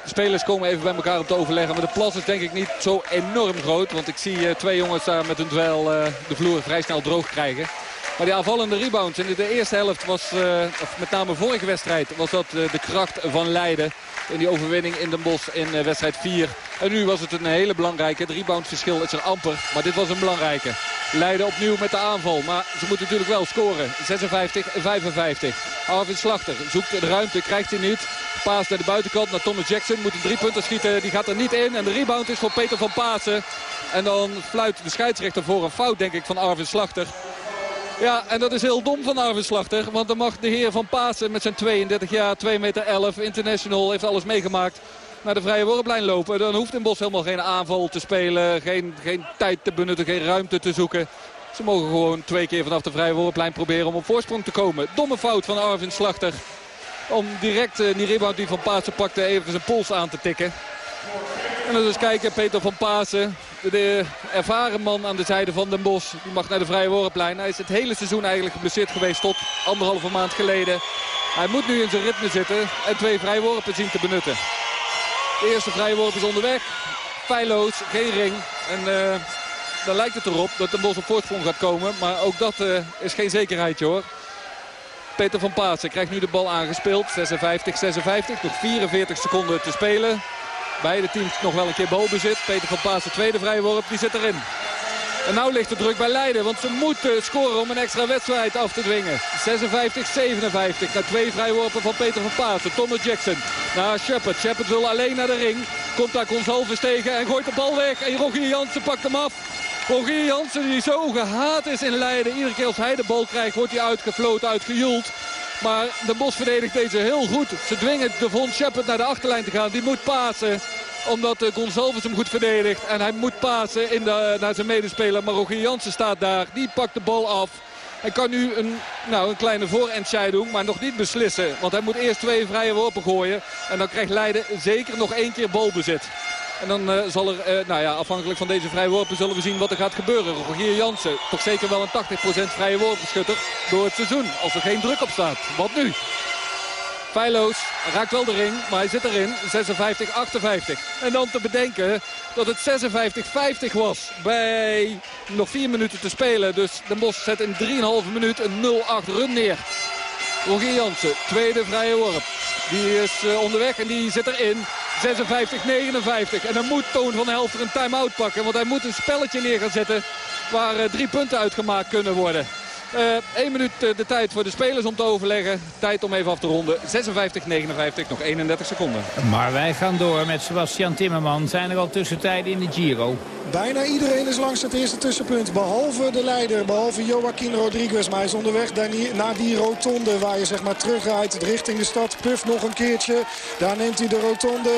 S9: De spelers komen even bij elkaar om te overleggen. Maar de plas is denk ik niet zo enorm groot. Want ik zie uh, twee jongens daar met hun dweil de vloer vrij snel droog krijgen. Maar die aanvallende rebounds in de eerste helft was, of met name vorige wedstrijd, was dat de kracht van Leiden. In die overwinning in Den Bosch in wedstrijd 4. En nu was het een hele belangrijke. Het reboundverschil is er amper. Maar dit was een belangrijke. Leiden opnieuw met de aanval. Maar ze moeten natuurlijk wel scoren. 56-55. Arvin Slachter zoekt de ruimte. Krijgt hij niet. Paas naar de buitenkant naar Thomas Jackson. Moet een drie punten schieten. Die gaat er niet in. En de rebound is voor Peter van Pasen. En dan fluit de scheidsrechter voor een fout denk ik van Arvin Slachter. Ja, en dat is heel dom van Arvin Slachter. Want dan mag de heer van Pasen met zijn 32 jaar, 2 meter 11, international, heeft alles meegemaakt naar de vrije worplijn lopen. Dan hoeft in Bos helemaal geen aanval te spelen. Geen, geen tijd te benutten, geen ruimte te zoeken. Ze mogen gewoon twee keer vanaf de vrije worplijn proberen om op voorsprong te komen. Domme fout van Arvin Slachter. Om direct die rebound die Van Pasen pakte even zijn pols aan te tikken. En dan eens kijken, Peter van Pasen. De ervaren man aan de zijde van Den Bos. Die mag naar de vrije worplijn. Hij is het hele seizoen eigenlijk geblesseerd geweest tot anderhalve maand geleden. Hij moet nu in zijn ritme zitten en twee vrijworpen zien te benutten. De eerste vrije worp is onderweg. Feilloos, geen ring. En uh, dan lijkt het erop dat de Bos op voorsprong gaat komen. Maar ook dat uh, is geen zekerheidje hoor. Peter van Paasen krijgt nu de bal aangespeeld. 56-56, nog 44 seconden te spelen. Beide teams nog wel een keer balbezit. Peter van Paasen tweede vrije worp, die zit erin. En nu ligt de druk bij Leiden, want ze moeten scoren om een extra wedstrijd af te dwingen. 56-57 na twee vrijworpen van Peter van Paasen. Thomas Jackson naar Shepard. Shepard wil alleen naar de ring. Komt daar Gonsalves tegen en gooit de bal weg. En Rogier Jansen pakt hem af. Rogier Jansen die zo gehaat is in Leiden. Iedere keer als hij de bal krijgt wordt hij uitgefloten, uitgejoeld. Maar de Bos verdedigt deze heel goed. Ze dwingen de Von Shepard naar de achterlijn te gaan. Die moet pasen omdat uh, Gonzalves hem goed verdedigt. En hij moet pasen in de, naar zijn medespeler. Maar Rogier Jansen staat daar. Die pakt de bal af. Hij kan nu een, nou, een kleine doen, maar nog niet beslissen. Want hij moet eerst twee vrije worpen gooien. En dan krijgt Leiden zeker nog één keer balbezit. En dan uh, zal er, uh, nou ja, afhankelijk van deze vrije worpen zullen we zien wat er gaat gebeuren. Rogier Jansen, toch zeker wel een 80% vrije worpenschutter door het seizoen. Als er geen druk op staat. Wat nu? Feilloos raakt wel de ring, maar hij zit erin. 56-58. En dan te bedenken dat het 56-50 was bij nog 4 minuten te spelen. Dus de Bos zet in 3,5 minuut een 0-8 run neer. Rogier Jansen, tweede vrije worp. Die is uh, onderweg en die zit erin. 56-59. En dan moet Toon van Helfer een time-out pakken. Want hij moet een spelletje neer gaan zetten waar uh, drie punten uitgemaakt kunnen worden. Uh, eh, 1 minuut uh, de tijd voor de spelers om te overleggen. Tijd om even af te ronden. 56-59, nog 31 seconden.
S7: Maar wij gaan door met Sebastian Timmerman. Zijn er al tussentijden in de Giro?
S11: Bijna iedereen is langs het eerste tussenpunt. Behalve de leider, behalve Joaquin Rodriguez. Maar hij is onderweg naar die rotonde waar je zeg maar terugrijdt richting de stad. Puff nog een keertje. Daar neemt hij de rotonde 14-24.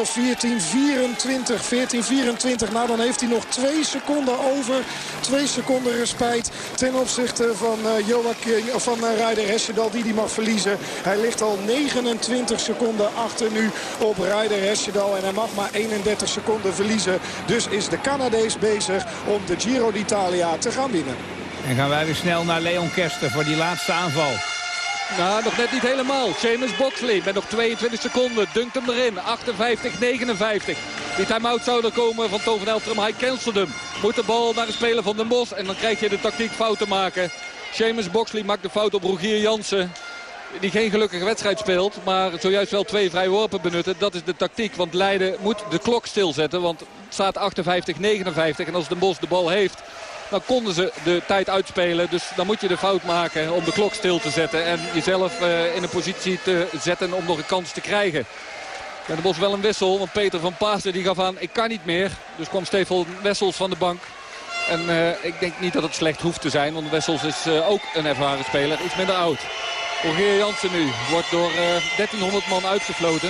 S11: 14-24. Nou dan heeft hij nog twee seconden over. Twee seconden respijt ten opzichte van uh, Joaquin, of van uh, Ryder Hesjedal die die mag verliezen. Hij ligt al 29 seconden achter nu op Ryder Hesjedal. En hij mag maar 31 seconden verliezen. Dus is de Canadees bezig om de Giro d'Italia te gaan winnen.
S7: En gaan wij weer snel naar Leon Kerster voor die laatste aanval.
S9: Nou, nog net niet helemaal. James Boxley met nog 22 seconden. Dunkt hem erin. 58-59. Die time-out zou er komen van Toven Eltrum. Hij cancelt hem. Moet de bal naar de speler van Den Bos. En dan krijg je de tactiek fout te maken. James Boxley maakt de fout op Rogier Jansen. Die geen gelukkige wedstrijd speelt. Maar zojuist wel twee vrijworpen benutten. Dat is de tactiek. Want Leiden moet de klok stilzetten. Want het staat 58-59. En als Den Bos de bal heeft dan konden ze de tijd uitspelen. Dus dan moet je de fout maken om de klok stil te zetten. En jezelf uh, in een positie te zetten om nog een kans te krijgen. En de Bos wel een wissel, want Peter van Paasen die gaf aan, ik kan niet meer. Dus kwam Stefan Wessels van de bank. En uh, ik denk niet dat het slecht hoeft te zijn. Want Wessels is uh, ook een ervaren speler. Iets minder oud. Rogier Jansen nu wordt door 1300 man uitgefloten.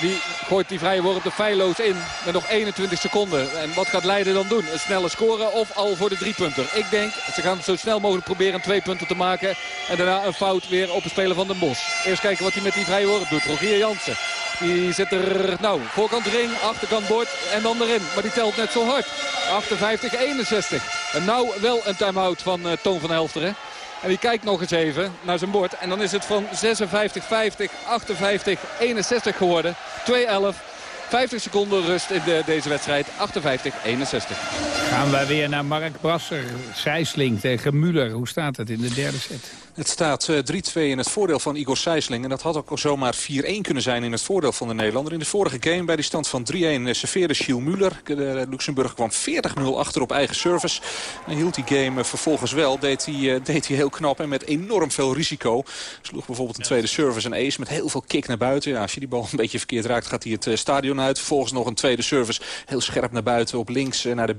S9: Die gooit die vrije worp de feilloos in met nog 21 seconden. En wat gaat Leiden dan doen? Een snelle scoren of al voor de drie punten? Ik denk, ze gaan zo snel mogelijk proberen twee punten te maken. En daarna een fout weer op het spelen van de Bos. Eerst kijken wat hij met die vrije worp doet. Rogier Jansen. Die zit er, nou, voorkant ring, achterkant bord en dan erin. Maar die telt net zo hard. 58-61. En nou wel een time-out van uh, Toon van Helfteren. En die kijkt nog eens even naar zijn bord. En dan is het van 56-50, 58-61 geworden. 2-11. 50 seconden rust in de, deze wedstrijd. 58-61.
S7: Gaan wij weer naar Mark Brasser. Sijsling tegen Muller. Hoe staat het in de derde set?
S10: Het staat 3-2 eh, in het voordeel van Igor Sijsling. En dat had ook zomaar 4-1 kunnen zijn in het voordeel van de Nederlander. In de vorige game bij die stand van 3-1 eh, serveerde Gilles Muller. De Luxemburg kwam 40-0 achter op eigen service. En hield die game vervolgens wel. Deed hij, deed hij heel knap en met enorm veel risico. Sloeg bijvoorbeeld een tweede service en ace met heel veel kick naar buiten. Ja, als je die bal een beetje verkeerd raakt gaat hij het eh, stadion uit. Vervolgens nog een tweede service heel scherp naar buiten op links naar de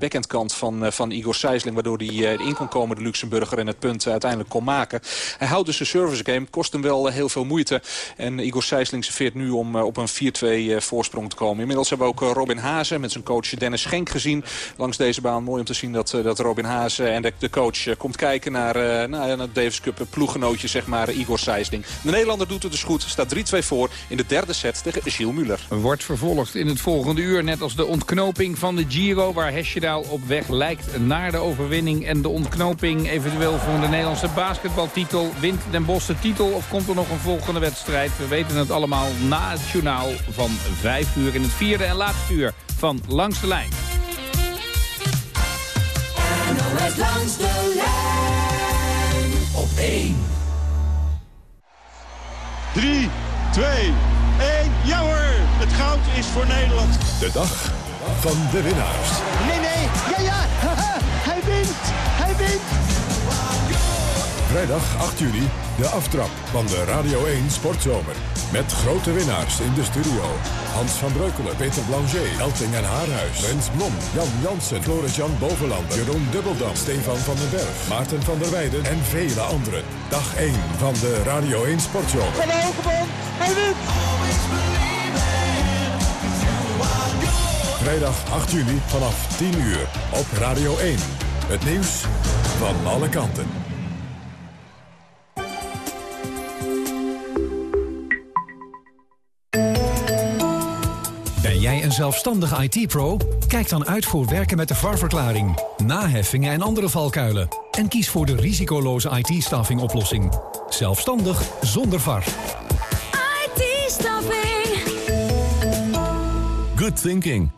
S10: van, van Igor Sijsling. Waardoor hij in kon komen de Luxemburger en het punt uiteindelijk kon maken. Hij houdt dus zijn service game. Kost hem wel eh, heel veel moeite. En Igor Sijsling serveert nu om eh, op een 4-2 eh, voorsprong te komen. Inmiddels hebben we ook Robin Hazen met zijn coach Dennis Schenk gezien. Langs deze baan mooi om te zien dat, dat Robin Hazen en de, coach komt kijken naar, naar, naar Davis Cup ploeggenootje, zeg maar, Igor Sijsling. De Nederlander doet het dus goed. Staat 3-2 voor in de derde set tegen Gilles Muller.
S7: Wordt vervolgd in het volgende uur. Net als de ontknoping van de Giro waar Hesjedaal op weg lijkt naar de overwinning. En de ontknoping eventueel voor de Nederlandse basketbaltitel Wint Den Bosch de titel of komt er nog een volgende wedstrijd? We weten het allemaal na het journaal van 5 uur in het vierde en laatste uur van Langs de Lijn.
S16: NOS Langs de Lijn op 1.
S8: 3, 2, 1, ja hoor! Het goud is voor Nederland.
S13: De dag van de winnaars.
S17: Nee, nee, ja, ja, hij wint, hij wint.
S13: Vrijdag 8 juli, de aftrap van de Radio 1 Sportzomer. Met grote winnaars in de studio. Hans van Breukelen, Peter Blanger, Elting en Haarhuis, Rens Blom, Jan Jansen, Floris-Jan Bovenlander, Jeroen Dubbeldam, Stefan van den Berg, Maarten van der Weijden en vele anderen. Dag 1 van de Radio 1 Sportzomer.
S17: Van Hogebond, hij wint!
S13: Vrijdag 8 juli vanaf 10 uur op Radio 1. Het nieuws van alle kanten.
S18: jij een zelfstandige IT-pro? Kijk dan uit voor werken met de VAR-verklaring, naheffingen en andere valkuilen. En kies voor de risicoloze IT-staffing oplossing. Zelfstandig zonder VAR.
S16: IT-staffing.
S13: Good thinking.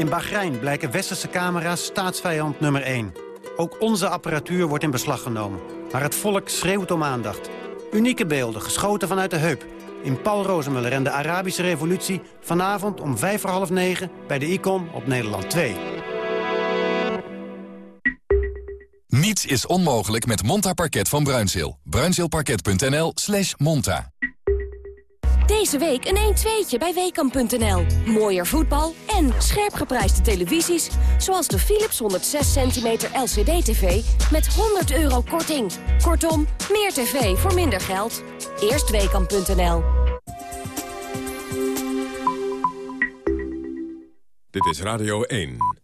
S19: In Bahrein blijken westerse camera's staatsvijand nummer 1. Ook onze apparatuur wordt in beslag genomen. Maar het volk schreeuwt om aandacht. Unieke beelden, geschoten vanuit de heup in Paul Rozemuller en de Arabische Revolutie... vanavond om vijf voor half negen bij de Icon op Nederland 2.
S2: Niets is onmogelijk met Monta Parket van Bruinzeel. Bruinzeelparket.nl slash monta.
S4: Deze week een 1-2'tje bij Weekamp.nl. Mooier voetbal en scherp geprijsde televisies... zoals de Philips 106 cm LCD-TV met 100 euro korting. Kortom, meer tv voor minder geld. Eerst Weekamp.nl.
S13: Dit is Radio 1.